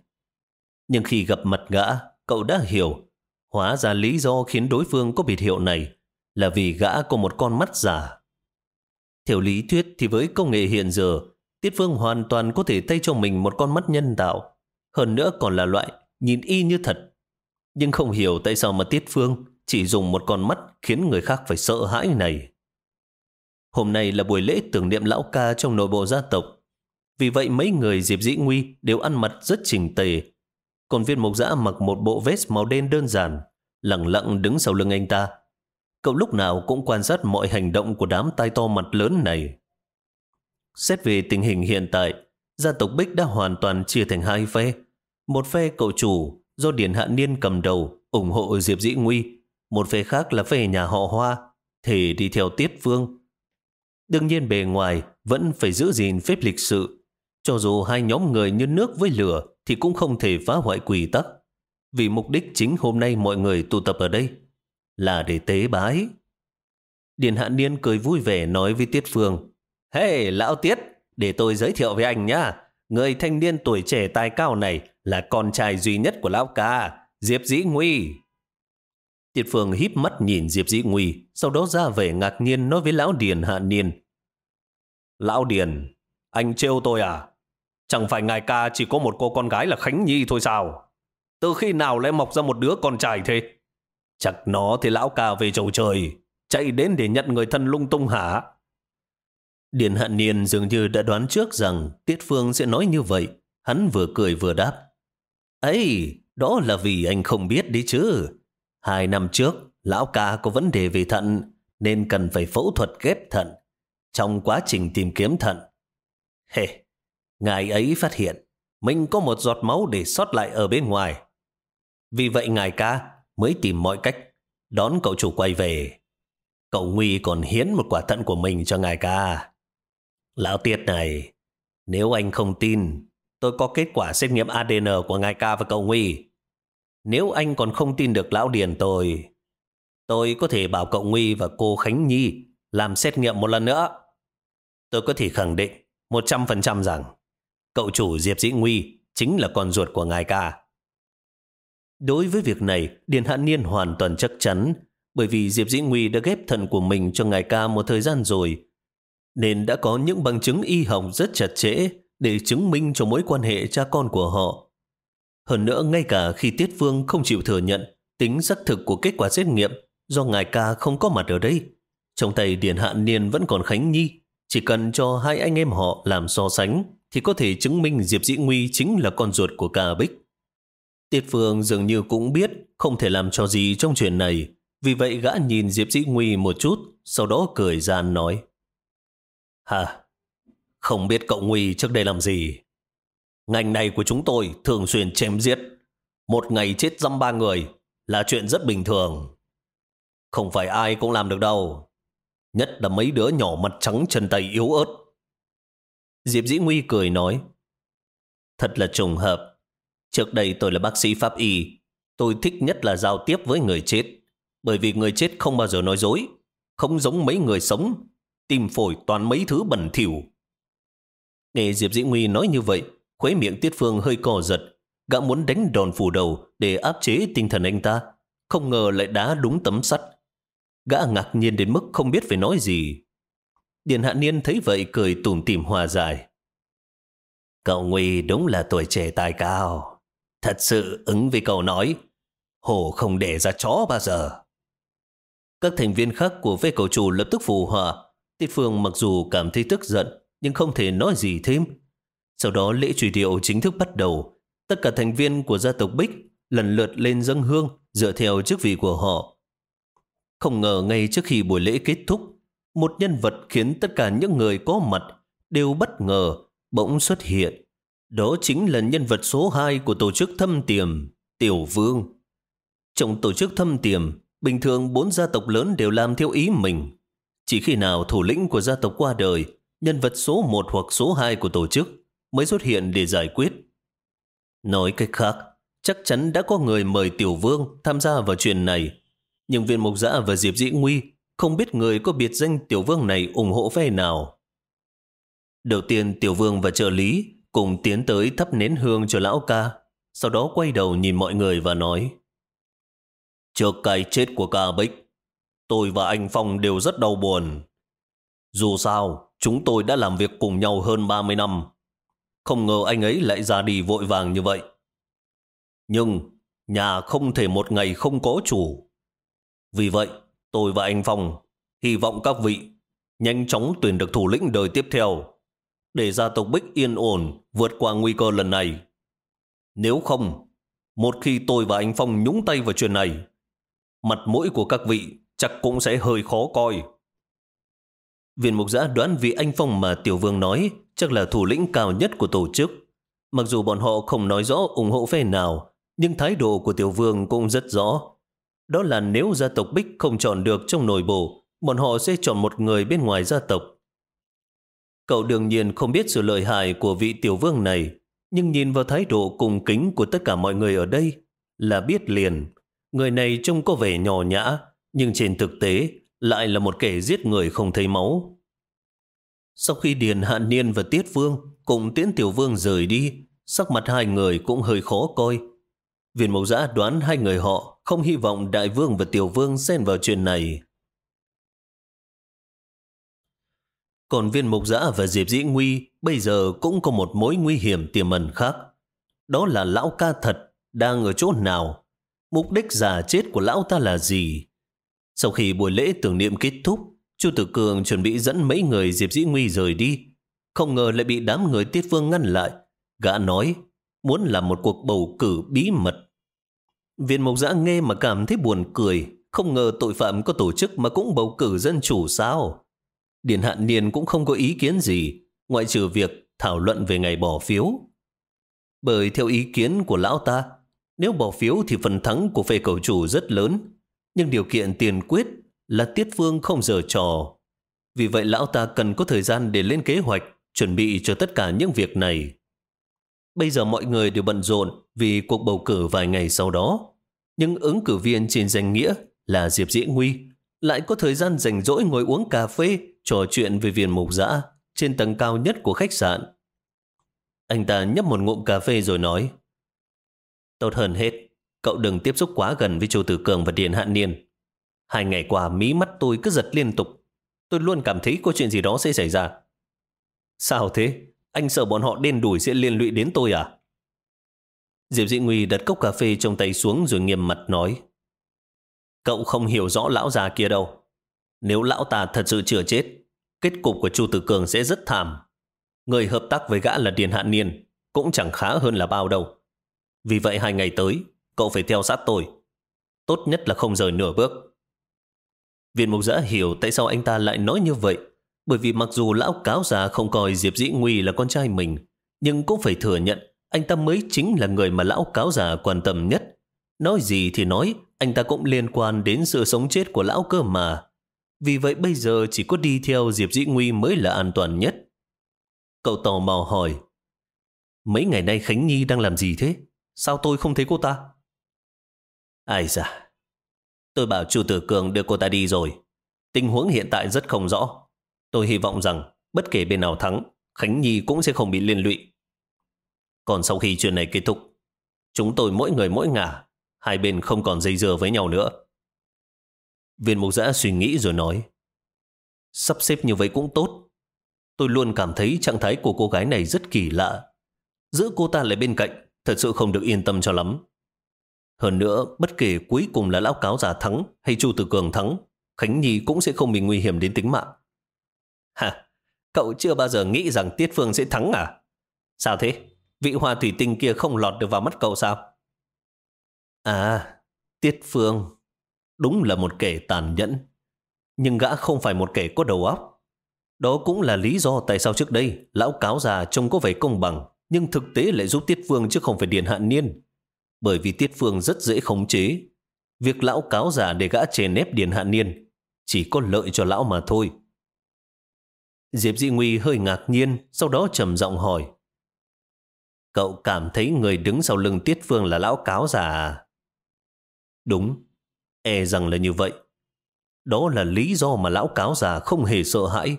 Nhưng khi gặp mặt gã, cậu đã hiểu, hóa ra lý do khiến đối phương có biệt hiệu này là vì gã có một con mắt giả. Theo lý thuyết thì với công nghệ hiện giờ, Tiết Phương hoàn toàn có thể tay cho mình một con mắt nhân tạo, hơn nữa còn là loại nhìn y như thật. Nhưng không hiểu tại sao mà Tiết Phương chỉ dùng một con mắt khiến người khác phải sợ hãi này. Hôm nay là buổi lễ tưởng niệm lão ca trong nội bộ gia tộc. Vì vậy mấy người Diệp Dĩ Nguy đều ăn mặc rất chỉnh tề. Còn viên mộc giã mặc một bộ vest màu đen đơn giản, lặng lặng đứng sau lưng anh ta. Cậu lúc nào cũng quan sát mọi hành động của đám tai to mặt lớn này. Xét về tình hình hiện tại, gia tộc Bích đã hoàn toàn chia thành hai phe. Một phe cậu chủ do Điền Hạ Niên cầm đầu ủng hộ Diệp Dĩ Nguy một phe khác là phe nhà họ Hoa, thể đi theo Tiết Vương. Đương nhiên bề ngoài vẫn phải giữ gìn phép lịch sự. Cho dù hai nhóm người như nước với lửa thì cũng không thể phá hoại quỷ tắc. Vì mục đích chính hôm nay mọi người tụ tập ở đây là để tế bái. Điền Hạn Niên cười vui vẻ nói với Tiết Phương. Hey, lão Tiết, để tôi giới thiệu với anh nhá. Người thanh niên tuổi trẻ tài cao này là con trai duy nhất của lão ca, Diệp Dĩ Nguy. Tiết Phương híp mắt nhìn Diệp Dĩ Nguy, sau đó ra vẻ ngạc nhiên nói với Lão Điền Hạ Niên. Lão Điền, anh trêu tôi à? Chẳng phải ngài ca chỉ có một cô con gái là Khánh Nhi thôi sao? Từ khi nào lại mọc ra một đứa con trai thế? Chắc nó thì lão ca về chầu trời, chạy đến để nhận người thân lung tung hả? Điền Hạ Niên dường như đã đoán trước rằng Tiết Phương sẽ nói như vậy. Hắn vừa cười vừa đáp. ấy đó là vì anh không biết đi chứ. Hai năm trước, lão ca có vấn đề về thận nên cần phải phẫu thuật ghép thận. Trong quá trình tìm kiếm thận, hề, hey, ngài ấy phát hiện mình có một giọt máu để sót lại ở bên ngoài. Vì vậy ngài ca mới tìm mọi cách đón cậu chủ quay về. Cậu Nguy còn hiến một quả thận của mình cho ngài ca. Lão Tiết này, nếu anh không tin, tôi có kết quả xét nghiệm ADN của ngài ca và cậu Nguy. Nếu anh còn không tin được lão Điền tôi, tôi có thể bảo cậu Nguy và cô Khánh Nhi làm xét nghiệm một lần nữa. Tôi có thể khẳng định 100% rằng cậu chủ Diệp Dĩ Nguy chính là con ruột của ngài ca. Đối với việc này, Điền Hạn Niên hoàn toàn chắc chắn bởi vì Diệp Dĩ Nguy đã ghép thận của mình cho ngài ca một thời gian rồi nên đã có những bằng chứng y học rất chặt chẽ để chứng minh cho mối quan hệ cha con của họ. Hơn nữa, ngay cả khi Tiết Vương không chịu thừa nhận tính xác thực của kết quả xét nghiệm do ngài ca không có mặt ở đây, trong tay Điền Hạn Niên vẫn còn Khánh Nhi. Chỉ cần cho hai anh em họ làm so sánh thì có thể chứng minh Diệp Dĩ Nguy chính là con ruột của ca Bích. Tiết Phương dường như cũng biết không thể làm cho gì trong chuyện này, vì vậy gã nhìn Diệp Dĩ Nguy một chút, sau đó cười gian nói. Hả? Không biết cậu Nguy trước đây làm gì? Ngành này của chúng tôi thường xuyên chém giết. Một ngày chết dăm ba người là chuyện rất bình thường. Không phải ai cũng làm được đâu. Nhất là mấy đứa nhỏ mặt trắng chân tay yếu ớt. Diệp Dĩ Nguy cười nói. Thật là trùng hợp. Trước đây tôi là bác sĩ pháp y. Tôi thích nhất là giao tiếp với người chết. Bởi vì người chết không bao giờ nói dối. Không giống mấy người sống. Tìm phổi toàn mấy thứ bẩn thỉu. Nghe Diệp Dĩ Nguy nói như vậy, Khuấy miệng Tiết Phương hơi cò giật, gã muốn đánh đòn phủ đầu để áp chế tinh thần anh ta. Không ngờ lại đá đúng tấm sắt. Gã ngạc nhiên đến mức không biết phải nói gì. Điền Hạ Niên thấy vậy cười tủm tỉm hòa giải. Cậu Nguy đúng là tuổi trẻ tài cao. Thật sự ứng với câu nói, hổ không để ra chó bao giờ. Các thành viên khác của vế cầu chủ lập tức phù hòa. Tiết Phương mặc dù cảm thấy tức giận, nhưng không thể nói gì thêm. Sau đó lễ truy điệu chính thức bắt đầu. Tất cả thành viên của gia tộc Bích lần lượt lên dâng hương dựa theo chức vị của họ. Không ngờ ngay trước khi buổi lễ kết thúc, một nhân vật khiến tất cả những người có mặt đều bất ngờ bỗng xuất hiện. Đó chính là nhân vật số 2 của tổ chức thâm tiềm, Tiểu Vương. Trong tổ chức thâm tiềm, bình thường bốn gia tộc lớn đều làm theo ý mình. Chỉ khi nào thủ lĩnh của gia tộc qua đời, nhân vật số 1 hoặc số 2 của tổ chức mới xuất hiện để giải quyết. Nói cách khác, chắc chắn đã có người mời Tiểu Vương tham gia vào chuyện này. Nhưng viên mục giã dạ và Diệp Dĩ Nguy không biết người có biệt danh Tiểu Vương này ủng hộ phe nào. Đầu tiên Tiểu Vương và trợ lý cùng tiến tới thắp nến hương cho lão ca, sau đó quay đầu nhìn mọi người và nói Trước cái chết của ca Bích, tôi và anh Phong đều rất đau buồn. Dù sao, chúng tôi đã làm việc cùng nhau hơn 30 năm. Không ngờ anh ấy lại ra đi vội vàng như vậy. Nhưng nhà không thể một ngày không có chủ. Vì vậy, tôi và anh Phong hy vọng các vị nhanh chóng tuyển được thủ lĩnh đời tiếp theo để gia tộc Bích yên ổn vượt qua nguy cơ lần này. Nếu không, một khi tôi và anh Phong nhúng tay vào chuyện này, mặt mũi của các vị chắc cũng sẽ hơi khó coi. Viên mục giã đoán vì anh Phong mà Tiểu Vương nói chắc là thủ lĩnh cao nhất của tổ chức. Mặc dù bọn họ không nói rõ ủng hộ phe nào, nhưng thái độ của Tiểu Vương cũng rất rõ. Đó là nếu gia tộc Bích không chọn được trong nội bộ, bọn họ sẽ chọn một người bên ngoài gia tộc. Cậu đương nhiên không biết sự lợi hại của vị Tiểu Vương này, nhưng nhìn vào thái độ cung kính của tất cả mọi người ở đây là biết liền. Người này trông có vẻ nhỏ nhã, nhưng trên thực tế lại là một kẻ giết người không thấy máu. Sau khi Điền Hạn Niên và Tiết Vương cùng Tiễn Tiểu Vương rời đi, sắc mặt hai người cũng hơi khó coi. Viên mẫu giã đoán hai người họ không hy vọng Đại Vương và Tiểu Vương xen vào chuyện này. Còn viên mục giã và Diệp Dĩ Nguy bây giờ cũng có một mối nguy hiểm tiềm ẩn khác. Đó là lão ca thật đang ở chỗ nào? Mục đích giả chết của lão ta là gì? Sau khi buổi lễ tưởng niệm kết thúc, Chu Tử Cường chuẩn bị dẫn mấy người Diệp Dĩ Nguy rời đi. Không ngờ lại bị đám người Tiết Phương ngăn lại. Gã nói, muốn làm một cuộc bầu cử bí mật. Viên Mộc Giã nghe mà cảm thấy buồn cười. Không ngờ tội phạm có tổ chức mà cũng bầu cử dân chủ sao? Điền Hạn Niên cũng không có ý kiến gì, ngoại trừ việc thảo luận về ngày bỏ phiếu. Bởi theo ý kiến của lão ta, nếu bỏ phiếu thì phần thắng của phe cầu chủ rất lớn, nhưng điều kiện tiền quyết là Tiết Phương không giờ trò. Vì vậy lão ta cần có thời gian để lên kế hoạch, chuẩn bị cho tất cả những việc này. Bây giờ mọi người đều bận rộn vì cuộc bầu cử vài ngày sau đó. Nhưng ứng cử viên trên danh nghĩa là Diệp Dĩ Nguy lại có thời gian rảnh rỗi ngồi uống cà phê, trò chuyện về viên mục dã trên tầng cao nhất của khách sạn. Anh ta nhấp một ngụm cà phê rồi nói Tốt hơn hết, cậu đừng tiếp xúc quá gần với Chu Tử Cường và Điền Hạn Niên. Hai ngày qua mí mắt tôi cứ giật liên tục. Tôi luôn cảm thấy có chuyện gì đó sẽ xảy ra. Sao thế? Anh sợ bọn họ đen đuổi sẽ liên lụy đến tôi à? Diệp Dị Nguy đặt cốc cà phê trong tay xuống rồi nghiêm mặt nói. Cậu không hiểu rõ lão già kia đâu. Nếu lão ta thật sự chưa chết, kết cục của Chu Tử Cường sẽ rất thảm. Người hợp tác với gã là Điền Hạn Niên, cũng chẳng khá hơn là bao đâu. Vì vậy hai ngày tới, cậu phải theo sát tôi. Tốt nhất là không rời nửa bước. Viên mục giã hiểu tại sao anh ta lại nói như vậy. Bởi vì mặc dù lão cáo già không coi Diệp Dĩ Nguy là con trai mình, nhưng cũng phải thừa nhận anh ta mới chính là người mà lão cáo già quan tâm nhất. Nói gì thì nói, anh ta cũng liên quan đến sự sống chết của lão cơ mà. Vì vậy bây giờ chỉ có đi theo Diệp Dĩ Nguy mới là an toàn nhất. Cậu tò mò hỏi, mấy ngày nay Khánh Nhi đang làm gì thế? Sao tôi không thấy cô ta? Ai da, tôi bảo chủ tử cường đưa cô ta đi rồi. Tình huống hiện tại rất không rõ. Tôi hy vọng rằng bất kể bên nào thắng, Khánh Nhi cũng sẽ không bị liên lụy. Còn sau khi chuyện này kết thúc, chúng tôi mỗi người mỗi ngả, hai bên không còn dây dưa với nhau nữa. Viên mục giã suy nghĩ rồi nói, sắp xếp như vậy cũng tốt. Tôi luôn cảm thấy trạng thái của cô gái này rất kỳ lạ. Giữ cô ta lại bên cạnh, thật sự không được yên tâm cho lắm. Hơn nữa, bất kể cuối cùng là lão cáo già thắng hay Chu Tử Cường thắng, Khánh Nhi cũng sẽ không bị nguy hiểm đến tính mạng. Hả? Cậu chưa bao giờ nghĩ rằng Tiết Phương sẽ thắng à? Sao thế? Vị hoa thủy tinh kia không lọt được vào mắt cậu sao? À, Tiết Phương. Đúng là một kẻ tàn nhẫn. nhưng gã không phải một kẻ có đầu óc. Đó cũng là lý do tại sao trước đây lão cáo già trông có vẻ công bằng, nhưng thực tế lại giúp Tiết Phương chứ không phải Điền Hạn Niên. Bởi vì Tiết Phương rất dễ khống chế. Việc lão cáo già để gã chèn ép Điền Hạn Niên chỉ có lợi cho lão mà thôi. Diệp Dị Nguy hơi ngạc nhiên, sau đó trầm giọng hỏi. Cậu cảm thấy người đứng sau lưng Tiết Phương là lão cáo già à? Đúng, e rằng là như vậy. Đó là lý do mà lão cáo già không hề sợ hãi.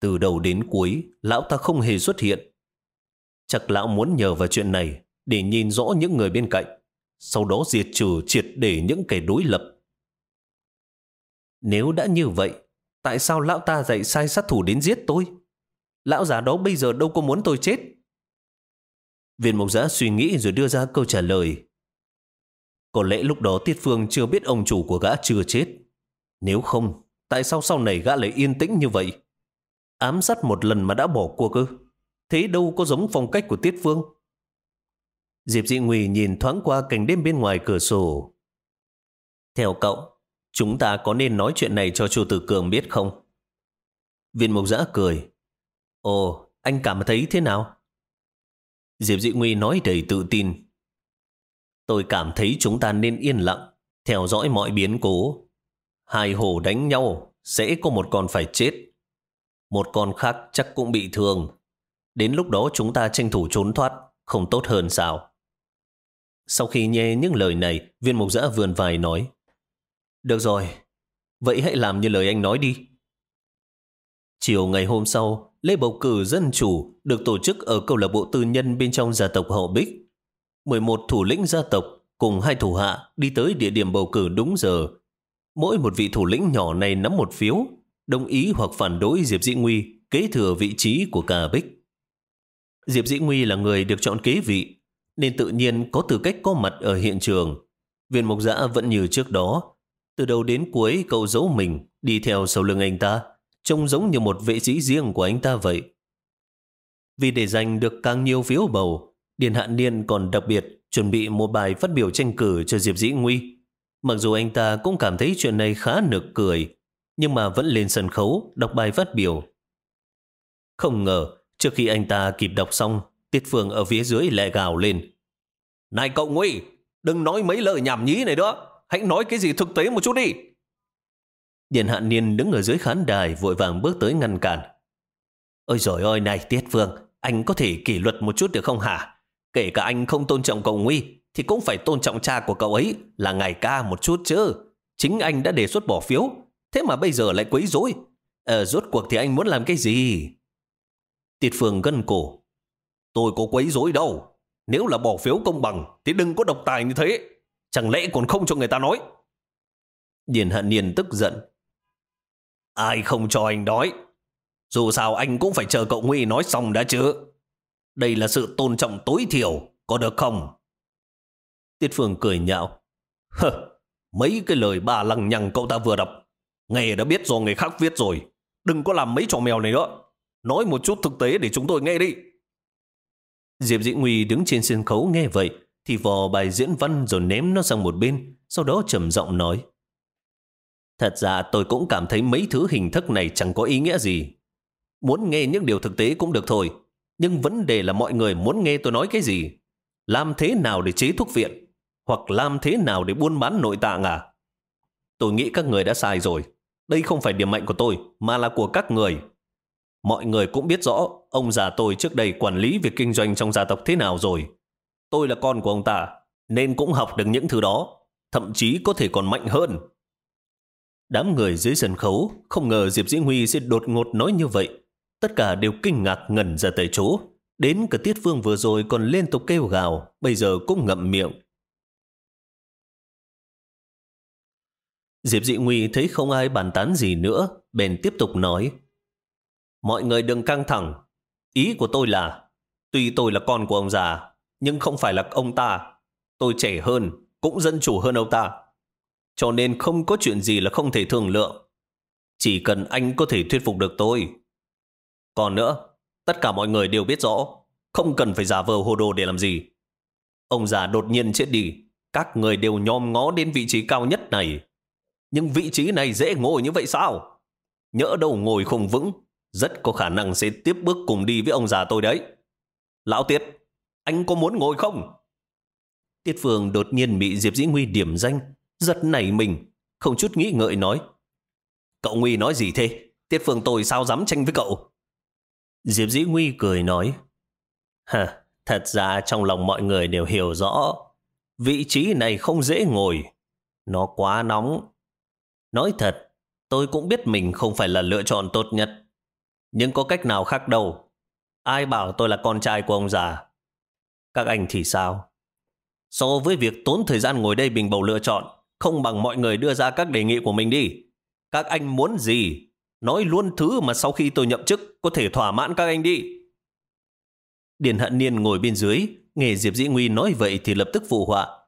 Từ đầu đến cuối, lão ta không hề xuất hiện. Chắc lão muốn nhờ vào chuyện này để nhìn rõ những người bên cạnh, sau đó diệt trừ triệt để những kẻ đối lập. Nếu đã như vậy, tại sao lão ta dạy sai sát thủ đến giết tôi? Lão già đó bây giờ đâu có muốn tôi chết. Viên mộc giã suy nghĩ rồi đưa ra câu trả lời. Có lẽ lúc đó Tiết Phương chưa biết ông chủ của gã chưa chết. Nếu không, tại sao sau này gã lại yên tĩnh như vậy? Ám sát một lần mà đã bỏ cuộc ư? Thế đâu có giống phong cách của Tiết Phương? Diệp Dị Nguy nhìn thoáng qua cảnh đêm bên ngoài cửa sổ. Theo cậu, chúng ta có nên nói chuyện này cho Chu tử cường biết không? Viên mộc giã cười. Ồ, anh cảm thấy thế nào? Diệp Dị Nguy nói đầy tự tin. Tôi cảm thấy chúng ta nên yên lặng, theo dõi mọi biến cố. Hai hổ đánh nhau, sẽ có một con phải chết. Một con khác chắc cũng bị thương. Đến lúc đó chúng ta tranh thủ trốn thoát, không tốt hơn sao? Sau khi nghe những lời này, viên mục giã vườn vài nói. Được rồi, vậy hãy làm như lời anh nói đi. Chiều ngày hôm sau, lễ bầu cử dân chủ được tổ chức ở câu lạc bộ tư nhân bên trong gia tộc họ Bích. 11 thủ lĩnh gia tộc cùng hai thủ hạ đi tới địa điểm bầu cử đúng giờ. Mỗi một vị thủ lĩnh nhỏ này nắm một phiếu, đồng ý hoặc phản đối Diệp Dĩ Nguy kế thừa vị trí của cả Bích. Diệp Dĩ Nguy là người được chọn kế vị, nên tự nhiên có tư cách có mặt ở hiện trường. Viên mục giã vẫn như trước đó. Từ đầu đến cuối cậu giấu mình, đi theo sau lưng anh ta, trông giống như một vệ sĩ riêng của anh ta vậy. Vì để giành được càng nhiều phiếu bầu, Điền Hạn Niên còn đặc biệt chuẩn bị một bài phát biểu tranh cử cho Diệp Dĩ Nguy. Mặc dù anh ta cũng cảm thấy chuyện này khá nực cười, nhưng mà vẫn lên sân khấu đọc bài phát biểu. Không ngờ, trước khi anh ta kịp đọc xong, Tiết Phương ở phía dưới lại gào lên. Này cậu Nguy, đừng nói mấy lời nhảm nhí này nữa, hãy nói cái gì thực tế một chút đi. Điền Hạn Niên đứng ở dưới khán đài vội vàng bước tới ngăn cản. Ôi rồi ôi này Tiết Phương, anh có thể kỷ luật một chút được không hả? Kể cả anh không tôn trọng cậu Nguy, thì cũng phải tôn trọng cha của cậu ấy là ngài ca một chút chứ. Chính anh đã đề xuất bỏ phiếu, thế mà bây giờ lại quấy rối. Ờ, rốt cuộc thì anh muốn làm cái gì? Tiết Phương gân cổ. Tôi có quấy rối đâu. Nếu là bỏ phiếu công bằng, thì đừng có độc tài như thế. Chẳng lẽ còn không cho người ta nói? Điền Hận Niên tức giận. Ai không cho anh nói? Dù sao anh cũng phải chờ cậu Nguy nói xong đã chứ. Đây là sự tôn trọng tối thiểu, có được không? Tiết Phương cười nhạo. Hơ, mấy cái lời bà lằng nhằng cậu ta vừa đọc. Nghe đã biết do người khác viết rồi. Đừng có làm mấy trò mèo này nữa. Nói một chút thực tế để chúng tôi nghe đi. Diệp Dĩ Nguy đứng trên sân khấu nghe vậy, thì vò bài diễn văn rồi ném nó sang một bên, sau đó trầm giọng nói. Thật ra tôi cũng cảm thấy mấy thứ hình thức này chẳng có ý nghĩa gì. Muốn nghe những điều thực tế cũng được thôi, nhưng vấn đề là mọi người muốn nghe tôi nói cái gì? Làm thế nào để chế thuốc viện? Hoặc làm thế nào để buôn bán nội tạng à? Tôi nghĩ các người đã sai rồi. Đây không phải điểm mạnh của tôi, mà là của các người. Mọi người cũng biết rõ ông già tôi trước đây quản lý việc kinh doanh trong gia tộc thế nào rồi. Tôi là con của ông ta, nên cũng học được những thứ đó, thậm chí có thể còn mạnh hơn. Đám người dưới sân khấu không ngờ Diệp Dĩ Huy sẽ đột ngột nói như vậy, Tất cả đều kinh ngạc ngẩn ra tại chỗ. Đến cả Tiết Phương vừa rồi còn liên tục kêu gào, bây giờ cũng ngậm miệng. Diệp Dị Nguy thấy không ai bàn tán gì nữa, bèn tiếp tục nói. Mọi người đừng căng thẳng. Ý của tôi là, tuy tôi là con của ông già, nhưng không phải là ông ta. Tôi trẻ hơn, cũng dân chủ hơn ông ta. Cho nên không có chuyện gì là không thể thương lượng. Chỉ cần anh có thể thuyết phục được tôi, còn nữa, tất cả mọi người đều biết rõ, không cần phải giả vờ hồ đồ để làm gì. Ông già đột nhiên chết đi, các người đều nhom ngó đến vị trí cao nhất này. Nhưng vị trí này dễ ngồi như vậy sao? Nhỡ đâu ngồi không vững, rất có khả năng sẽ tiếp bước cùng đi với ông già tôi đấy. Lão Tiết, anh có muốn ngồi không? Tiết Phương đột nhiên bị Diệp Dĩ Nguy điểm danh, giật nảy mình, không chút nghĩ ngợi nói. Cậu Nguy nói gì thế? Tiết Phương tôi sao dám tranh với cậu? Diệp Dĩ Nguy cười nói. Hả, thật ra trong lòng mọi người đều hiểu rõ. Vị trí này không dễ ngồi. Nó quá nóng. Nói thật, tôi cũng biết mình không phải là lựa chọn tốt nhất. Nhưng có cách nào khác đâu. Ai bảo tôi là con trai của ông già? Các anh thì sao? So với việc tốn thời gian ngồi đây bình bầu lựa chọn, không bằng mọi người đưa ra các đề nghị của mình đi. Các anh muốn gì? Nói luôn thứ mà sau khi tôi nhậm chức có thể thỏa mãn các anh đi. Điền Hận Niên ngồi bên dưới, nghe Diệp Dĩ Nguy nói vậy thì lập tức phụ họa.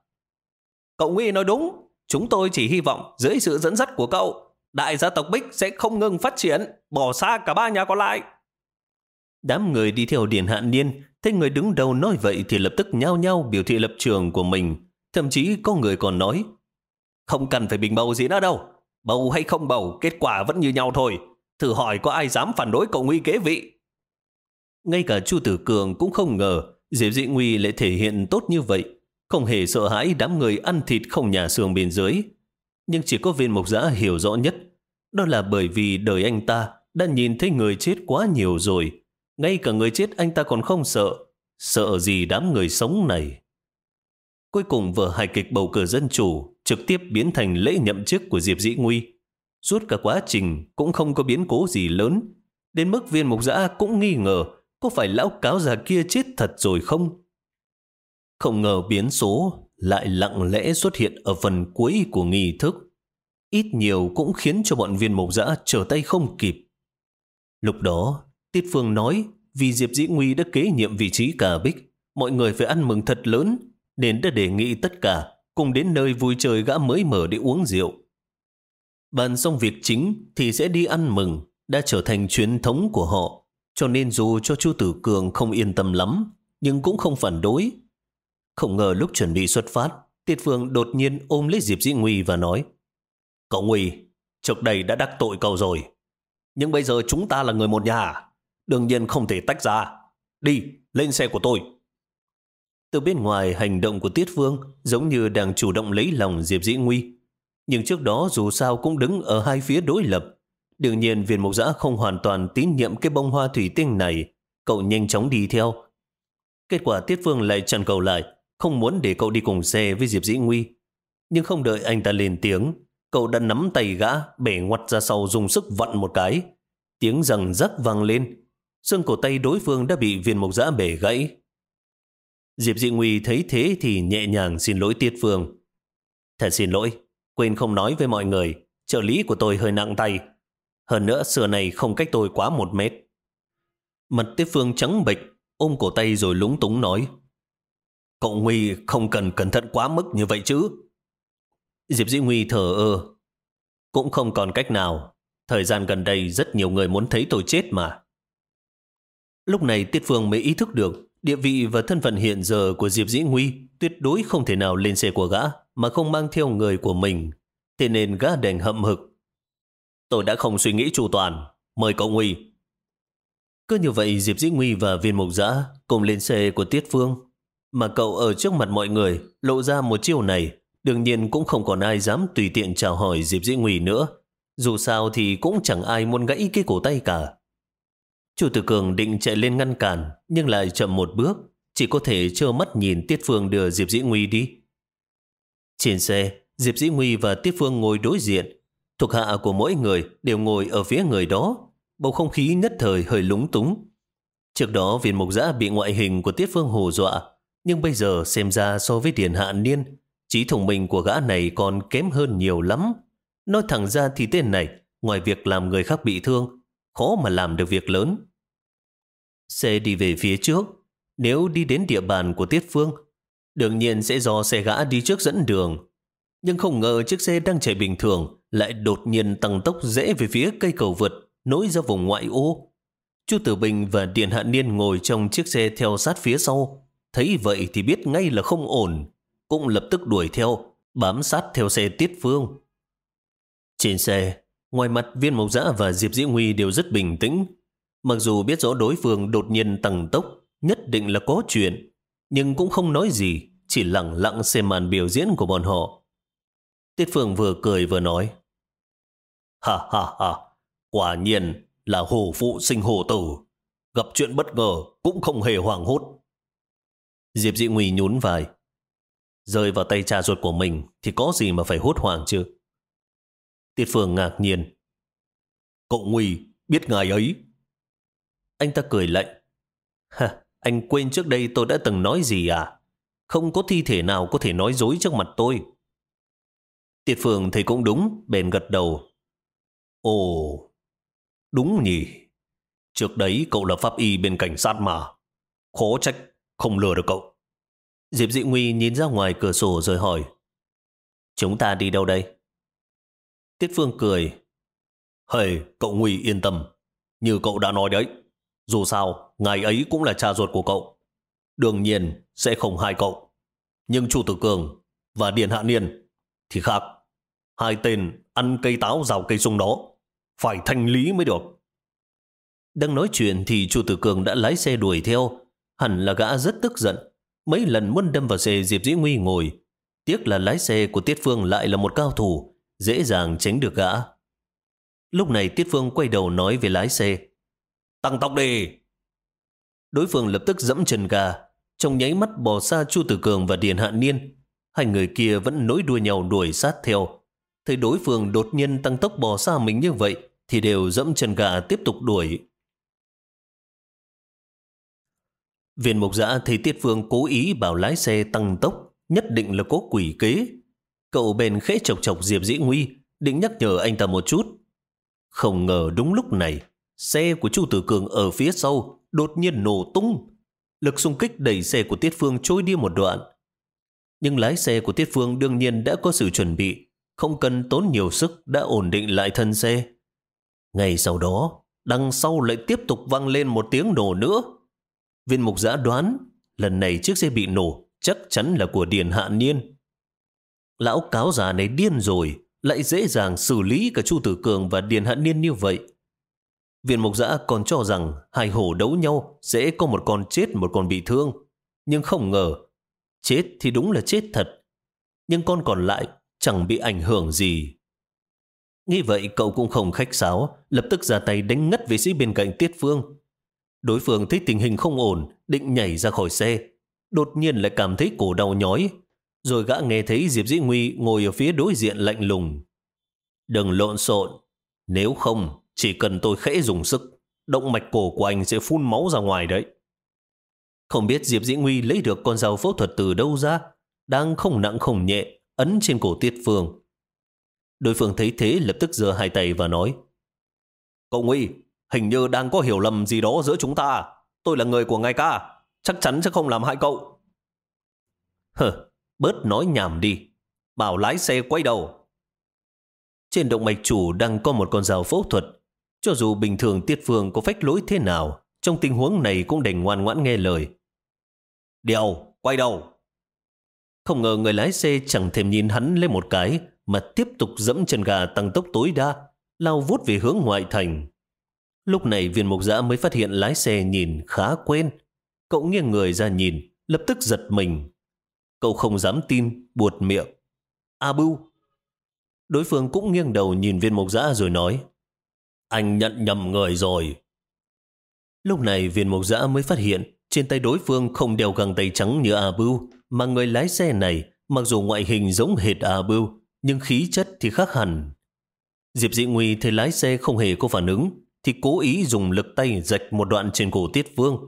Cậu Nguy nói đúng, chúng tôi chỉ hy vọng dưới sự dẫn dắt của cậu, đại gia tộc Bích sẽ không ngừng phát triển, bỏ xa cả ba nhà còn lại. Đám người đi theo Điền Hạn Niên, thấy người đứng đầu nói vậy thì lập tức nhao nhao biểu thị lập trường của mình. Thậm chí có người còn nói, không cần phải bình bầu gì nữa đâu. Bầu hay không bầu, kết quả vẫn như nhau thôi. Thử hỏi có ai dám phản đối cậu Nguy kế vị. Ngay cả Chu Tử Cường cũng không ngờ Diệp Dị Nguy lại thể hiện tốt như vậy. Không hề sợ hãi đám người ăn thịt không nhà xương bên dưới. Nhưng chỉ có viên mộc giã hiểu rõ nhất. Đó là bởi vì đời anh ta đã nhìn thấy người chết quá nhiều rồi. Ngay cả người chết anh ta còn không sợ. Sợ gì đám người sống này. Cuối cùng vở hài kịch bầu cử dân chủ trực tiếp biến thành lễ nhậm chức của Diệp Dĩ Nguy. Suốt cả quá trình cũng không có biến cố gì lớn. Đến mức viên mục giã cũng nghi ngờ có phải lão cáo già kia chết thật rồi không? Không ngờ biến số lại lặng lẽ xuất hiện ở phần cuối của nghi thức. Ít nhiều cũng khiến cho bọn viên mộc dã trở tay không kịp. Lúc đó, Tiết Phương nói vì Diệp Dĩ Nguy đã kế nhiệm vị trí cả bích, mọi người phải ăn mừng thật lớn, nên đã đề nghị tất cả cùng đến nơi vui chơi gã mới mở để uống rượu. Bàn xong việc chính thì sẽ đi ăn mừng, đã trở thành truyền thống của họ. Cho nên dù cho Chu Tử Cường không yên tâm lắm, nhưng cũng không phản đối. Không ngờ lúc chuẩn bị xuất phát, Tiết Phương đột nhiên ôm lấy Diệp Dĩ Nguy và nói Cậu Nguy, trước đây đã đắc tội cậu rồi. Nhưng bây giờ chúng ta là người một nhà, đương nhiên không thể tách ra. Đi, lên xe của tôi. Từ bên ngoài, hành động của Tiết Phương giống như đang chủ động lấy lòng Diệp Dĩ Nguy. Nhưng trước đó dù sao cũng đứng ở hai phía đối lập. Đương nhiên viên mục giã không hoàn toàn tín nhiệm cái bông hoa thủy tinh này. Cậu nhanh chóng đi theo. Kết quả Tiết Phương lại chặn cầu lại, không muốn để cậu đi cùng xe với Diệp Dĩ Nguy. Nhưng không đợi anh ta lên tiếng, cậu đã nắm tay gã, bể ngoặt ra sau dùng sức vặn một cái. Tiếng rằng rắc vang lên. Xương cổ tay đối phương đã bị viên mộc giã bể gãy. Diệp Dị Nguy thấy thế thì nhẹ nhàng xin lỗi Tiết Phương. Thật xin lỗi, quên không nói với mọi người, trợ lý của tôi hơi nặng tay. Hơn nữa xưa này không cách tôi quá một mét. Mặt Tiết Phương trắng bệch, ôm cổ tay rồi lúng túng nói. Cậu Nguy không cần cẩn thận quá mức như vậy chứ. Diệp Dĩ Nguy thở ơ. Cũng không còn cách nào. Thời gian gần đây rất nhiều người muốn thấy tôi chết mà. Lúc này Tiết Phương mới ý thức được Địa vị và thân phận hiện giờ của Diệp Dĩ Nguy tuyệt đối không thể nào lên xe của gã mà không mang theo người của mình. Thế nên gã đành hậm hực. Tôi đã không suy nghĩ chu toàn. Mời cậu Nguy. Cứ như vậy Diệp Dĩ Nguy và viên mục giã cùng lên xe của Tiết Phương. Mà cậu ở trước mặt mọi người lộ ra một chiêu này đương nhiên cũng không còn ai dám tùy tiện chào hỏi Diệp Dĩ Nguy nữa. Dù sao thì cũng chẳng ai muốn gãy cái cổ tay cả. Chủ tử Cường định chạy lên ngăn cản, nhưng lại chậm một bước, chỉ có thể trơ mắt nhìn Tiết Phương đưa Diệp Dĩ Nguy đi. Trên xe, Diệp Dĩ Nguy và Tiết Phương ngồi đối diện. Thuộc hạ của mỗi người đều ngồi ở phía người đó. Bầu không khí nhất thời hơi lúng túng. Trước đó viên mục giã bị ngoại hình của Tiết Phương hồ dọa, nhưng bây giờ xem ra so với Điền Hạ Niên, trí thông minh của gã này còn kém hơn nhiều lắm. Nói thẳng ra thì tên này, ngoài việc làm người khác bị thương, khó mà làm được việc lớn. Xe đi về phía trước, nếu đi đến địa bàn của Tiết Phương, đương nhiên sẽ do xe gã đi trước dẫn đường. Nhưng không ngờ chiếc xe đang chạy bình thường lại đột nhiên tăng tốc rẽ về phía cây cầu vượt nối ra vùng ngoại ô. Chu Tử Bình và Điền Hạ Niên ngồi trong chiếc xe theo sát phía sau. Thấy vậy thì biết ngay là không ổn, cũng lập tức đuổi theo, bám sát theo xe Tiết Phương. Trên xe, ngoài mặt viên mộc giã và Diệp Dĩ Nguy đều rất bình tĩnh. Mặc dù biết rõ đối phương đột nhiên tăng tốc, nhất định là có chuyện, nhưng cũng không nói gì, chỉ lặng lặng xem màn biểu diễn của bọn họ. Tiết Phương vừa cười vừa nói, Ha ha ha, quả nhiên là hồ phụ sinh hồ tử, gặp chuyện bất ngờ cũng không hề hoảng hốt. Diệp dị Nguy nhún vai, rơi vào tay cha ruột của mình thì có gì mà phải hốt hoảng chứ? Tiết Phương ngạc nhiên. Cậu Nguy biết ngài ấy. Anh ta cười lạnh. Ha, anh quên trước đây tôi đã từng nói gì à? Không có thi thể nào có thể nói dối trước mặt tôi. Tiết Phương thấy cũng đúng, bèn gật đầu. Ồ, đúng nhỉ. Trước đấy cậu là pháp y bên cảnh sát mà. Khó trách, không lừa được cậu. Diệp Dị Nguy nhìn ra ngoài cửa sổ rồi hỏi. Chúng ta đi đâu đây? Tiết Phương cười. Hề, cậu Nguy yên tâm. Như cậu đã nói đấy. Dù sao, ngài ấy cũng là cha ruột của cậu. Đương nhiên sẽ không hại cậu. Nhưng Chu Tử Cường và Điền Hạ Niên thì khác. Hai tên ăn cây táo rào cây sung đó. Phải thanh lý mới được. Đang nói chuyện thì Chu Tử Cường đã lái xe đuổi theo. Hẳn là gã rất tức giận. Mấy lần muốn đâm vào xe Diệp Dĩ Nguy ngồi. Tiếc là lái xe của Tiết Phương lại là một cao thủ dễ dàng tránh được gã. Lúc này Tiết Phương quay đầu nói về lái xe. Tăng tốc đi! Đối phương lập tức dẫm chân ga, trong nháy mắt bò xa Chu Tử Cường và Điền Hạ Niên. Hai người kia vẫn nối đuôi nhau đuổi sát theo. Thấy đối phương đột nhiên tăng tốc bò xa mình như vậy, thì đều dẫm chân ga tiếp tục đuổi. Viên mục giã thấy Tiết Phương cố ý bảo lái xe tăng tốc, nhất định là có quỷ kế, Cậu bèn khẽ chọc chọc Diệp Dĩ Nguy, định nhắc nhở anh ta một chút. Không ngờ đúng lúc này, xe của Chu Tử Cường ở phía sau đột nhiên nổ tung. Lực xung kích đẩy xe của Tiết Phương trôi đi một đoạn. Nhưng lái xe của Tiết Phương đương nhiên đã có sự chuẩn bị, không cần tốn nhiều sức đã ổn định lại thân xe. Ngày sau đó, đằng sau lại tiếp tục vang lên một tiếng nổ nữa. Viên mục giã đoán, lần này chiếc xe bị nổ chắc chắn là của Điền Hạ Niên. Lão cáo già này điên rồi, lại dễ dàng xử lý cả Chu Tử Cường và Điền Hạ Niên như vậy. Viên Mục Giã còn cho rằng hai hổ đấu nhau sẽ có một con chết một con bị thương. Nhưng không ngờ, chết thì đúng là chết thật. Nhưng con còn lại chẳng bị ảnh hưởng gì. Nghĩ vậy cậu cũng không khách sáo, lập tức ra tay đánh ngất vệ sĩ bên cạnh Tiết Phương. Đối phương thấy tình hình không ổn, định nhảy ra khỏi xe. Đột nhiên lại cảm thấy cổ đau nhói, rồi gã nghe thấy Diệp Dĩ Nguy ngồi ở phía đối diện lạnh lùng. Đừng lộn xộn, nếu không, chỉ cần tôi khẽ dùng sức, động mạch cổ của anh sẽ phun máu ra ngoài đấy. Không biết Diệp Dĩ Nguy lấy được con dao phẫu thuật từ đâu ra, đang không nặng không nhẹ, ấn trên cổ Tiết Phương. Đối phương thấy thế lập tức giơ hai tay và nói Cậu Nguy, hình như đang có hiểu lầm gì đó giữa chúng ta. Tôi là người của ngài ca, chắc chắn sẽ không làm hại cậu. Hờ, bớt nói nhảm đi. Bảo lái xe quay đầu. Trên động mạch chủ đang có một con dao phẫu thuật. Cho dù bình thường Tiết Phương có phách lối thế nào, trong tình huống này cũng đành ngoan ngoãn nghe lời. Điều, quay đầu. Không ngờ người lái xe chẳng thèm nhìn hắn lên một cái, mà tiếp tục dẫm chân gà tăng tốc tối đa, lao vút về hướng ngoại thành. Lúc này viên mục giã mới phát hiện lái xe nhìn khá quen. Cậu nghiêng người ra nhìn, lập tức giật mình. Cậu không dám tin, buột miệng. A Bưu. Đối phương cũng nghiêng đầu nhìn viên mục giã rồi nói. Anh nhận nhầm người rồi. Lúc này viên mục giã mới phát hiện trên tay đối phương không đeo găng tay trắng như A Bưu, mà người lái xe này mặc dù ngoại hình giống hệt A Bưu, nhưng khí chất thì khác hẳn. Diệp Dị Nguy thấy lái xe không hề có phản ứng, thì cố ý dùng lực tay rạch một đoạn trên cổ Tiết Vương.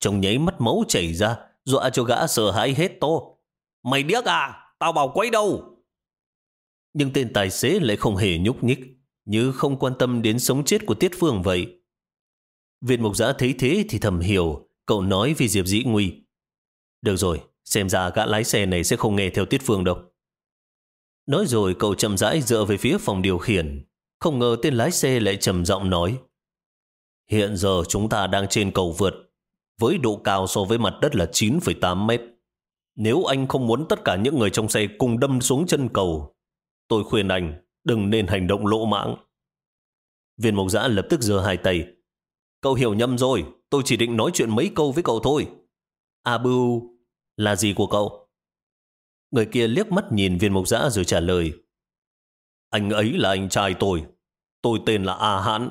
Trong nháy mắt máu chảy ra, dọa cho gã sợ hãi hết to, Mày điếc à? Tao bảo quay đâu? Nhưng tên tài xế lại không hề nhúc nhích, như không quan tâm đến sống chết của Tiết Phương vậy. Viên mục giã thấy thế thì thầm hiểu, cậu nói vì Diệp Dĩ Nguy. Được rồi, xem ra gã lái xe này sẽ không nghe theo Tiết Phương đâu. Nói rồi cậu chậm rãi dựa về phía phòng điều khiển. Không ngờ tên lái xe lại trầm giọng nói. Hiện giờ chúng ta đang trên cầu vượt, với độ cao so với mặt đất là 9,8 mét. Nếu anh không muốn tất cả những người trong xe cùng đâm xuống chân cầu, tôi khuyên anh đừng nên hành động lỗ mãng. Viên mộc giã lập tức giơ hai tay. Cậu hiểu nhầm rồi, tôi chỉ định nói chuyện mấy câu với cậu thôi. A Bưu, là gì của cậu? Người kia liếc mắt nhìn viên mộc giã rồi trả lời. Anh ấy là anh trai tôi. Tôi tên là A Hãn.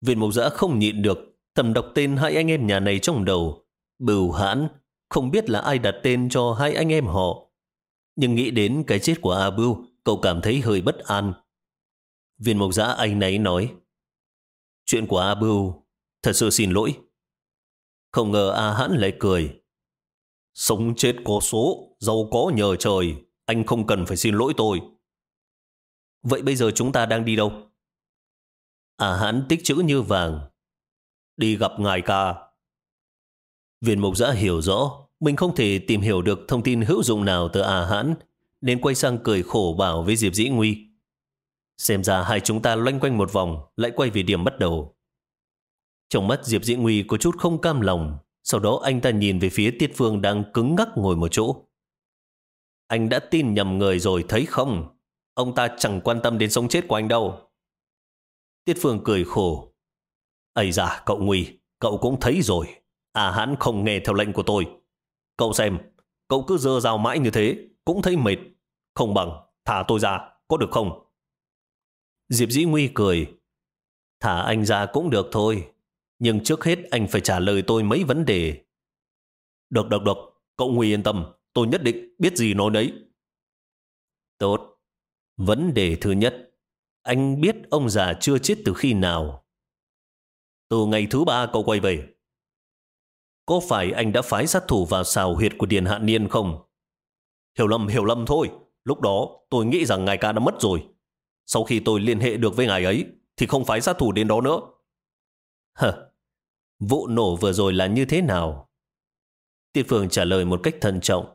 Viên mộc giã không nhịn được, thầm đọc tên hai anh em nhà này trong đầu. Bưu Hãn, không biết là ai đặt tên cho hai anh em họ. Nhưng nghĩ đến cái chết của A Bưu, cậu cảm thấy hơi bất an. Viên mộc giã anh nấy nói, Chuyện của A Bưu, thật sự xin lỗi. Không ngờ A Hãn lại cười. Sống chết có số, giàu có nhờ trời, anh không cần phải xin lỗi tôi. Vậy bây giờ chúng ta đang đi đâu? à Hãn tích chữ như vàng. Đi gặp ngài ca. Viên mục giã hiểu rõ, mình không thể tìm hiểu được thông tin hữu dụng nào từ à Hãn, nên quay sang cười khổ bảo với Diệp Dĩ Nguy. Xem ra hai chúng ta loanh quanh một vòng, lại quay về điểm bắt đầu. Trong mắt Diệp Dĩ Nguy có chút không cam lòng, sau đó anh ta nhìn về phía Tiết Phương đang cứng ngắc ngồi một chỗ. Anh đã tin nhầm người rồi thấy không? Ông ta chẳng quan tâm đến sống chết của anh đâu. Tiết Phương cười khổ. Ây da, cậu Nguy, cậu cũng thấy rồi. À hắn không nghe theo lệnh của tôi. Cậu xem, cậu cứ dơ dao mãi như thế, cũng thấy mệt. Không bằng, thả tôi ra, có được không? Diệp Dĩ Nguy cười. Thả anh ra cũng được thôi. Nhưng trước hết anh phải trả lời tôi mấy vấn đề. Được, được, được. Cậu Nguy yên tâm. Tôi nhất định biết gì nói đấy. Tốt. Vấn đề thứ nhất. Anh biết ông già chưa chết từ khi nào? Từ ngày thứ ba cậu quay về. Có phải anh đã phái sát thủ vào xào huyệt của Điền Hạn Niên không? Hiểu lầm, hiểu lầm thôi. Lúc đó tôi nghĩ rằng ngài ca đã mất rồi. Sau khi tôi liên hệ được với ngài ấy, thì không phái sát thủ đến đó nữa. Hờ, vụ nổ vừa rồi là như thế nào? Tiết Phương trả lời một cách thận trọng.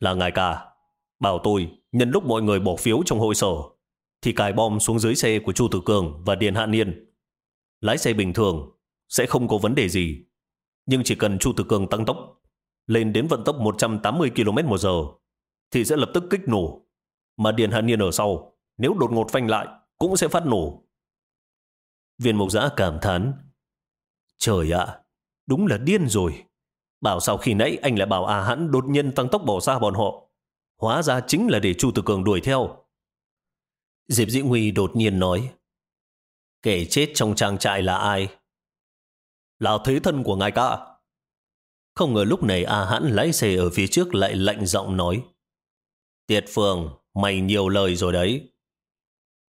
Là ngài ca, bảo tôi nhân lúc mọi người bỏ phiếu trong hội sở, thì cài bom xuống dưới xe của Chu Tử Cường và Điền Hạ Niên. Lái xe bình thường sẽ không có vấn đề gì, nhưng chỉ cần Chu Tử Cường tăng tốc lên đến vận tốc 180 km một giờ thì sẽ lập tức kích nổ mà Điền Hạ Niên ở sau, nếu đột ngột phanh lại, cũng sẽ phát nổ. Viên Mộc giã cảm thán. Trời ạ, đúng là điên rồi. Bảo sao khi nãy anh lại bảo à hãn đột nhiên tăng tốc bỏ xa bọn họ. Hóa ra chính là để Chu Tử Cường đuổi theo. Diệp Dĩ Nguy đột nhiên nói. Kẻ chết trong trang trại là ai? Là thế thân của ngài ca. Không ngờ lúc này A Hãn lái xe ở phía trước lại lạnh giọng nói. Tiệt Phương, Mày nhiều lời rồi đấy.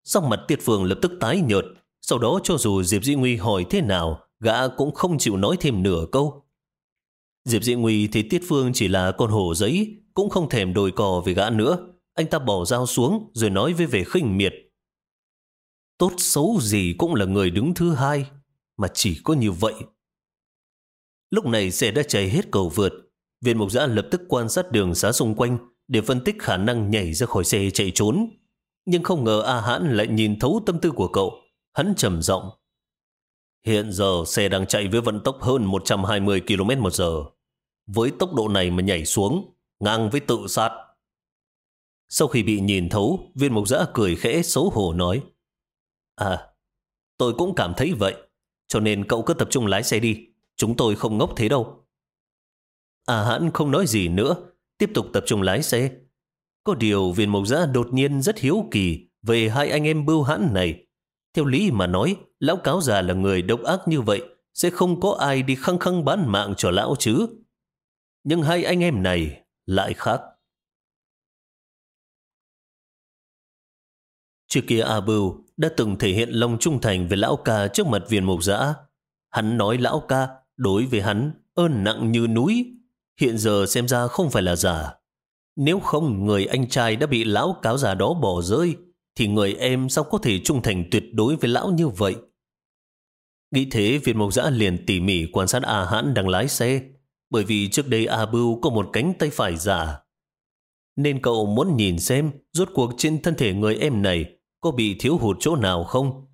Sắc mặt Tiết Phương lập tức tái nhợt. Sau đó cho dù Diệp Dĩ Nguy hỏi thế nào, gã cũng không chịu nói thêm nửa câu. Diệp Dĩ Nguy thấy Tiết Phương chỉ là con hổ giấy, cũng không thèm đồi cò về gã nữa. Anh ta bỏ dao xuống rồi nói với vẻ khinh miệt. Tốt xấu gì cũng là người đứng thứ hai, mà chỉ có như vậy. Lúc này xe đã chạy hết cầu vượt. Viên mục giã lập tức quan sát đường xá xung quanh, để phân tích khả năng nhảy ra khỏi xe chạy trốn. Nhưng không ngờ A Hãn lại nhìn thấu tâm tư của cậu. Hắn trầm giọng. Hiện giờ xe đang chạy với vận tốc hơn 120 km một giờ. Với tốc độ này mà nhảy xuống, ngang với tự sát. Sau khi bị nhìn thấu, viên mục giã cười khẽ xấu hổ nói. À, tôi cũng cảm thấy vậy. Cho nên cậu cứ tập trung lái xe đi. Chúng tôi không ngốc thế đâu. À hãn không nói gì nữa, tiếp tục tập trung lái xe. Có điều viên mộc giã đột nhiên rất hiếu kỳ về hai anh em bưu hãn này. Theo lý mà nói, lão cáo già là người độc ác như vậy, sẽ không có ai đi khăng khăng bán mạng cho lão chứ. Nhưng hai anh em này lại khác. Trước kia A Bưu đã từng thể hiện lòng trung thành với lão ca trước mặt viên mộc giã. Hắn nói lão ca đối với hắn ơn nặng như núi, hiện giờ xem ra không phải là giả. Nếu không người anh trai đã bị lão cáo già đó bỏ rơi, thì người em sao có thể trung thành tuyệt đối với lão như vậy? Nghĩ thế Viên Mộc Giã liền tỉ mỉ quan sát A Hãn đang lái xe, bởi vì trước đây A Bưu có một cánh tay phải giả. Nên cậu muốn nhìn xem rốt cuộc trên thân thể người em này có bị thiếu hụt chỗ nào không?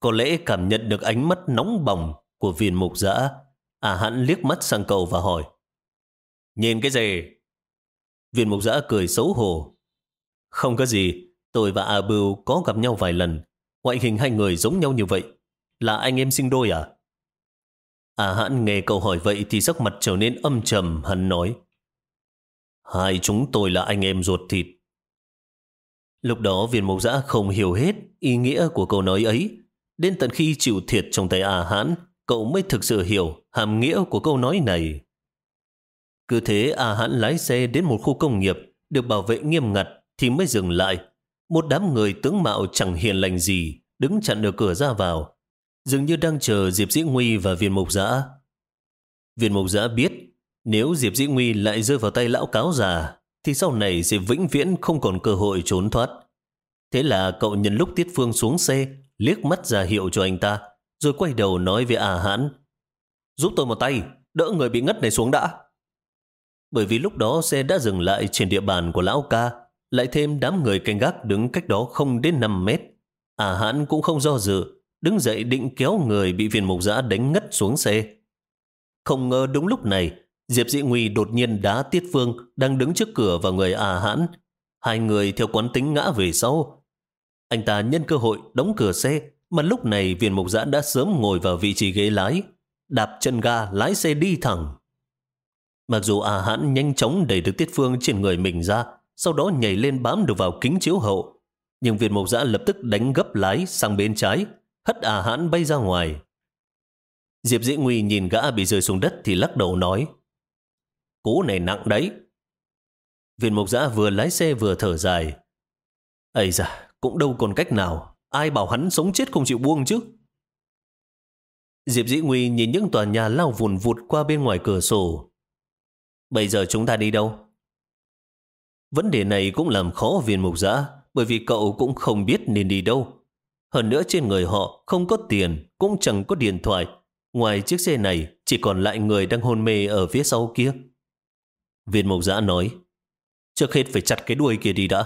Có lẽ cảm nhận được ánh mắt nóng bỏng của viên mục giã, A Hãn liếc mắt sang cậu và hỏi Nhìn cái gì? Viên mục giã cười xấu hổ. Không có gì, tôi và A Bưu có gặp nhau vài lần. Ngoại hình hai người giống nhau như vậy. Là anh em sinh đôi à? À hãn nghe câu hỏi vậy thì sắc mặt trở nên âm trầm, hắn nói. Hai chúng tôi là anh em ruột thịt. Lúc đó viên mộc giã không hiểu hết ý nghĩa của câu nói ấy. Đến tận khi chịu thiệt trong tay à hãn, cậu mới thực sự hiểu hàm nghĩa của câu nói này. Cứ thế à hãn lái xe đến một khu công nghiệp được bảo vệ nghiêm ngặt thì mới dừng lại. Một đám người tướng mạo chẳng hiền lành gì đứng chặn được cửa ra vào. Dường như đang chờ Diệp Dĩ Nguy và viên mộc giã. Viên mộc giã biết nếu Diệp Dĩ Nguy lại rơi vào tay lão cáo già thì sau này sẽ vĩnh viễn không còn cơ hội trốn thoát. Thế là cậu nhân lúc Tiết Phương xuống xe liếc mắt ra hiệu cho anh ta rồi quay đầu nói với À Hãn giúp tôi một tay, đỡ người bị ngất này xuống đã. Bởi vì lúc đó xe đã dừng lại trên địa bàn của lão ca, lại thêm đám người canh gác đứng cách đó không đến 5 mét. À hãn cũng không do dự, đứng dậy định kéo người bị viên mục giã đánh ngất xuống xe. Không ngờ đúng lúc này, Diệp Dĩ Nguy đột nhiên đá Tiết Phương đang đứng trước cửa vào người à hãn. Hai người theo quán tính ngã về sau. Anh ta nhân cơ hội đóng cửa xe, mà lúc này viên mục giã đã sớm ngồi vào vị trí ghế lái, đạp chân ga lái xe đi thẳng. Mặc dù à hãn nhanh chóng đẩy được Tiết Phương trên người mình ra, sau đó nhảy lên bám được vào kính chiếu hậu, nhưng viên mộc giã lập tức đánh gấp lái sang bên trái, hất à hãn bay ra ngoài. Diệp Dĩ Nguy nhìn gã bị rơi xuống đất thì lắc đầu nói, Cú này nặng đấy. Viên mộc giã vừa lái xe vừa thở dài. Ây da, cũng đâu còn cách nào, ai bảo hắn sống chết không chịu buông chứ. Diệp Dĩ Nguy nhìn những tòa nhà lao vùn vụt qua bên ngoài cửa sổ. Bây giờ chúng ta đi đâu? Vấn đề này cũng làm khó viên mục giã, bởi vì cậu cũng không biết nên đi đâu. Hơn nữa trên người họ không có tiền, cũng chẳng có điện thoại. Ngoài chiếc xe này, chỉ còn lại người đang hôn mê ở phía sau kia. Viên mộc giã nói, trước hết phải chặt cái đuôi kia đi đã.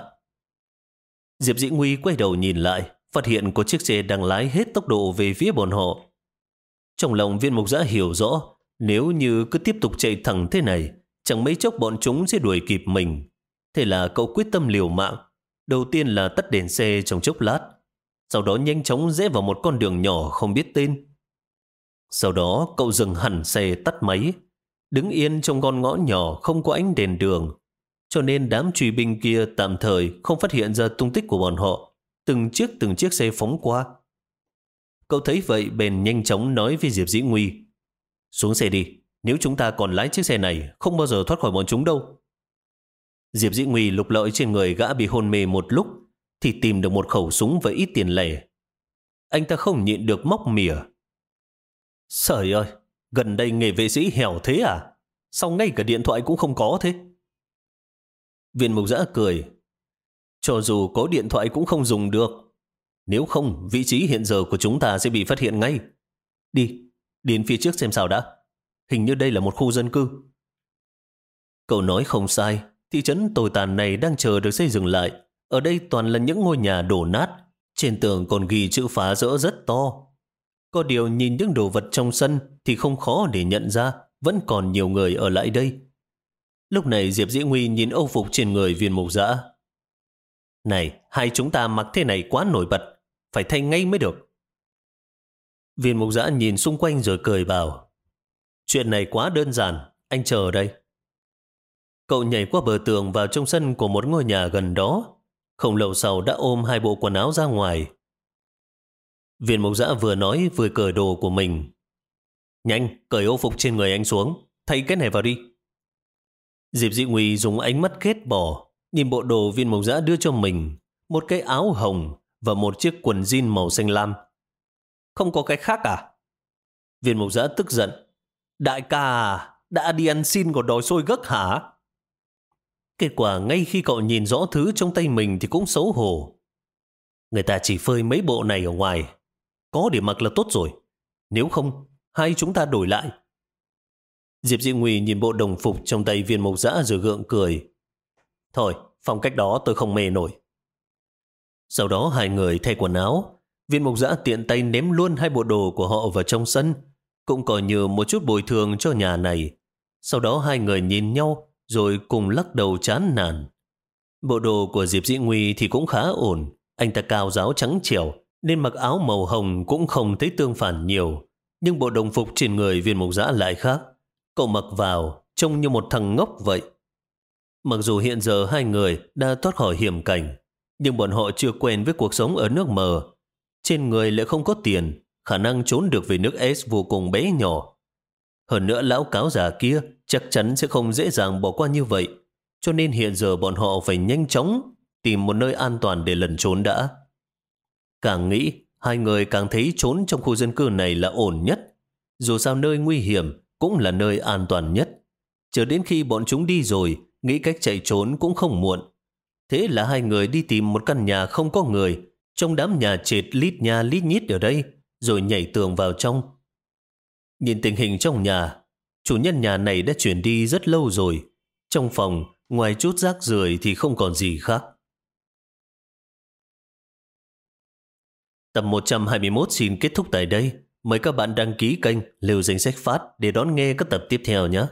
Diệp Dĩ Nguy quay đầu nhìn lại, phát hiện có chiếc xe đang lái hết tốc độ về phía bọn họ. Trong lòng viên mục giã hiểu rõ, nếu như cứ tiếp tục chạy thẳng thế này, chẳng mấy chốc bọn chúng sẽ đuổi kịp mình. Thế là cậu quyết tâm liều mạng. Đầu tiên là tắt đèn xe trong chốc lát, sau đó nhanh chóng rẽ vào một con đường nhỏ không biết tên. Sau đó cậu dừng hẳn xe tắt máy, đứng yên trong con ngõ nhỏ không có ánh đèn đường, cho nên đám truy binh kia tạm thời không phát hiện ra tung tích của bọn họ, từng chiếc từng chiếc xe phóng qua. Cậu thấy vậy bèn nhanh chóng nói với Diệp Dĩ Nguy. Xuống xe đi, nếu chúng ta còn lái chiếc xe này, không bao giờ thoát khỏi bọn chúng đâu. Diệp Dĩ Nguy lục lọi trên người gã bị hôn mê một lúc, thì tìm được một khẩu súng với ít tiền lẻ. Anh ta không nhịn được móc mỉa. Trời ơi, gần đây nghề vệ sĩ hẻo thế à? Sao ngay cả điện thoại cũng không có thế? Viên mục giã cười. Cho dù có điện thoại cũng không dùng được. Nếu không, vị trí hiện giờ của chúng ta sẽ bị phát hiện ngay. Đi, đến phía trước xem sao đã. Hình như đây là một khu dân cư. Cậu nói không sai, thị trấn tồi tàn này đang chờ được xây dựng lại. Ở đây toàn là những ngôi nhà đổ nát, trên tường còn ghi chữ phá rỡ rất to. Có điều nhìn những đồ vật trong sân thì không khó để nhận ra vẫn còn nhiều người ở lại đây. Lúc này Diệp Dĩ Nguy nhìn âu phục trên người viên mục dã. Này, hai chúng ta mặc thế này quá nổi bật, phải thay ngay mới được. Viên mục Dã nhìn xung quanh rồi cười bảo. Chuyện này quá đơn giản, anh chờ đây. Cậu nhảy qua bờ tường vào trong sân của một ngôi nhà gần đó. Không lâu sau đã ôm hai bộ quần áo ra ngoài. Viên Mộc giã vừa nói vừa cởi đồ của mình. Nhanh, cởi ô phục trên người anh xuống, thay cái này vào đi. Diệp Dị Nguy dùng ánh mắt ghét bỏ, nhìn bộ đồ viên mộc giã đưa cho mình, một cái áo hồng và một chiếc quần jean màu xanh lam. Không có cái khác à? Viên mộc giã tức giận. Đại ca đã đi ăn xin còn đòi xôi gấc hả? Kết quả ngay khi cậu nhìn rõ thứ trong tay mình thì cũng xấu hổ. Người ta chỉ phơi mấy bộ này ở ngoài. Có để mặc là tốt rồi. Nếu không, hai chúng ta đổi lại. Diệp Dị Nguy nhìn bộ đồng phục trong tay viên mộc dã rồi gượng cười. Thôi, phong cách đó tôi không mê nổi. Sau đó hai người thay quần áo. Viên mộc dã tiện tay ném luôn hai bộ đồ của họ vào trong sân. Cũng coi như một chút bồi thường cho nhà này. Sau đó hai người nhìn nhau rồi cùng lắc đầu chán nản. Bộ đồ của Diệp Dĩ Nguy thì cũng khá ổn. Anh ta cao giáo trắng trẻo, nên mặc áo màu hồng cũng không thấy tương phản nhiều. Nhưng bộ đồng phục trên người viên mục giã lại khác. Cậu mặc vào trông như một thằng ngốc vậy. Mặc dù hiện giờ hai người đã thoát khỏi hiểm cảnh, nhưng bọn họ chưa quen với cuộc sống ở nước mờ. Trên người lại không có tiền, khả năng trốn được về nước S vô cùng bé nhỏ. Hơn nữa lão cáo già kia chắc chắn sẽ không dễ dàng bỏ qua như vậy, cho nên hiện giờ bọn họ phải nhanh chóng tìm một nơi an toàn để lẩn trốn đã. Càng nghĩ, hai người càng thấy trốn trong khu dân cư này là ổn nhất. Dù sao nơi nguy hiểm cũng là nơi an toàn nhất. Chờ đến khi bọn chúng đi rồi, nghĩ cách chạy trốn cũng không muộn. Thế là hai người đi tìm một căn nhà không có người, trong đám nhà trệt lít nha lít nhít ở đây, rồi nhảy tường vào trong. Nhìn tình hình trong nhà, chủ nhân nhà này đã chuyển đi rất lâu rồi. Trong phòng, ngoài chút rác rưởi thì không còn gì khác. Tập 121 xin kết thúc tại đây. Mời các bạn đăng ký kênh Liều Danh Sách Phát để đón nghe các tập tiếp theo nhé.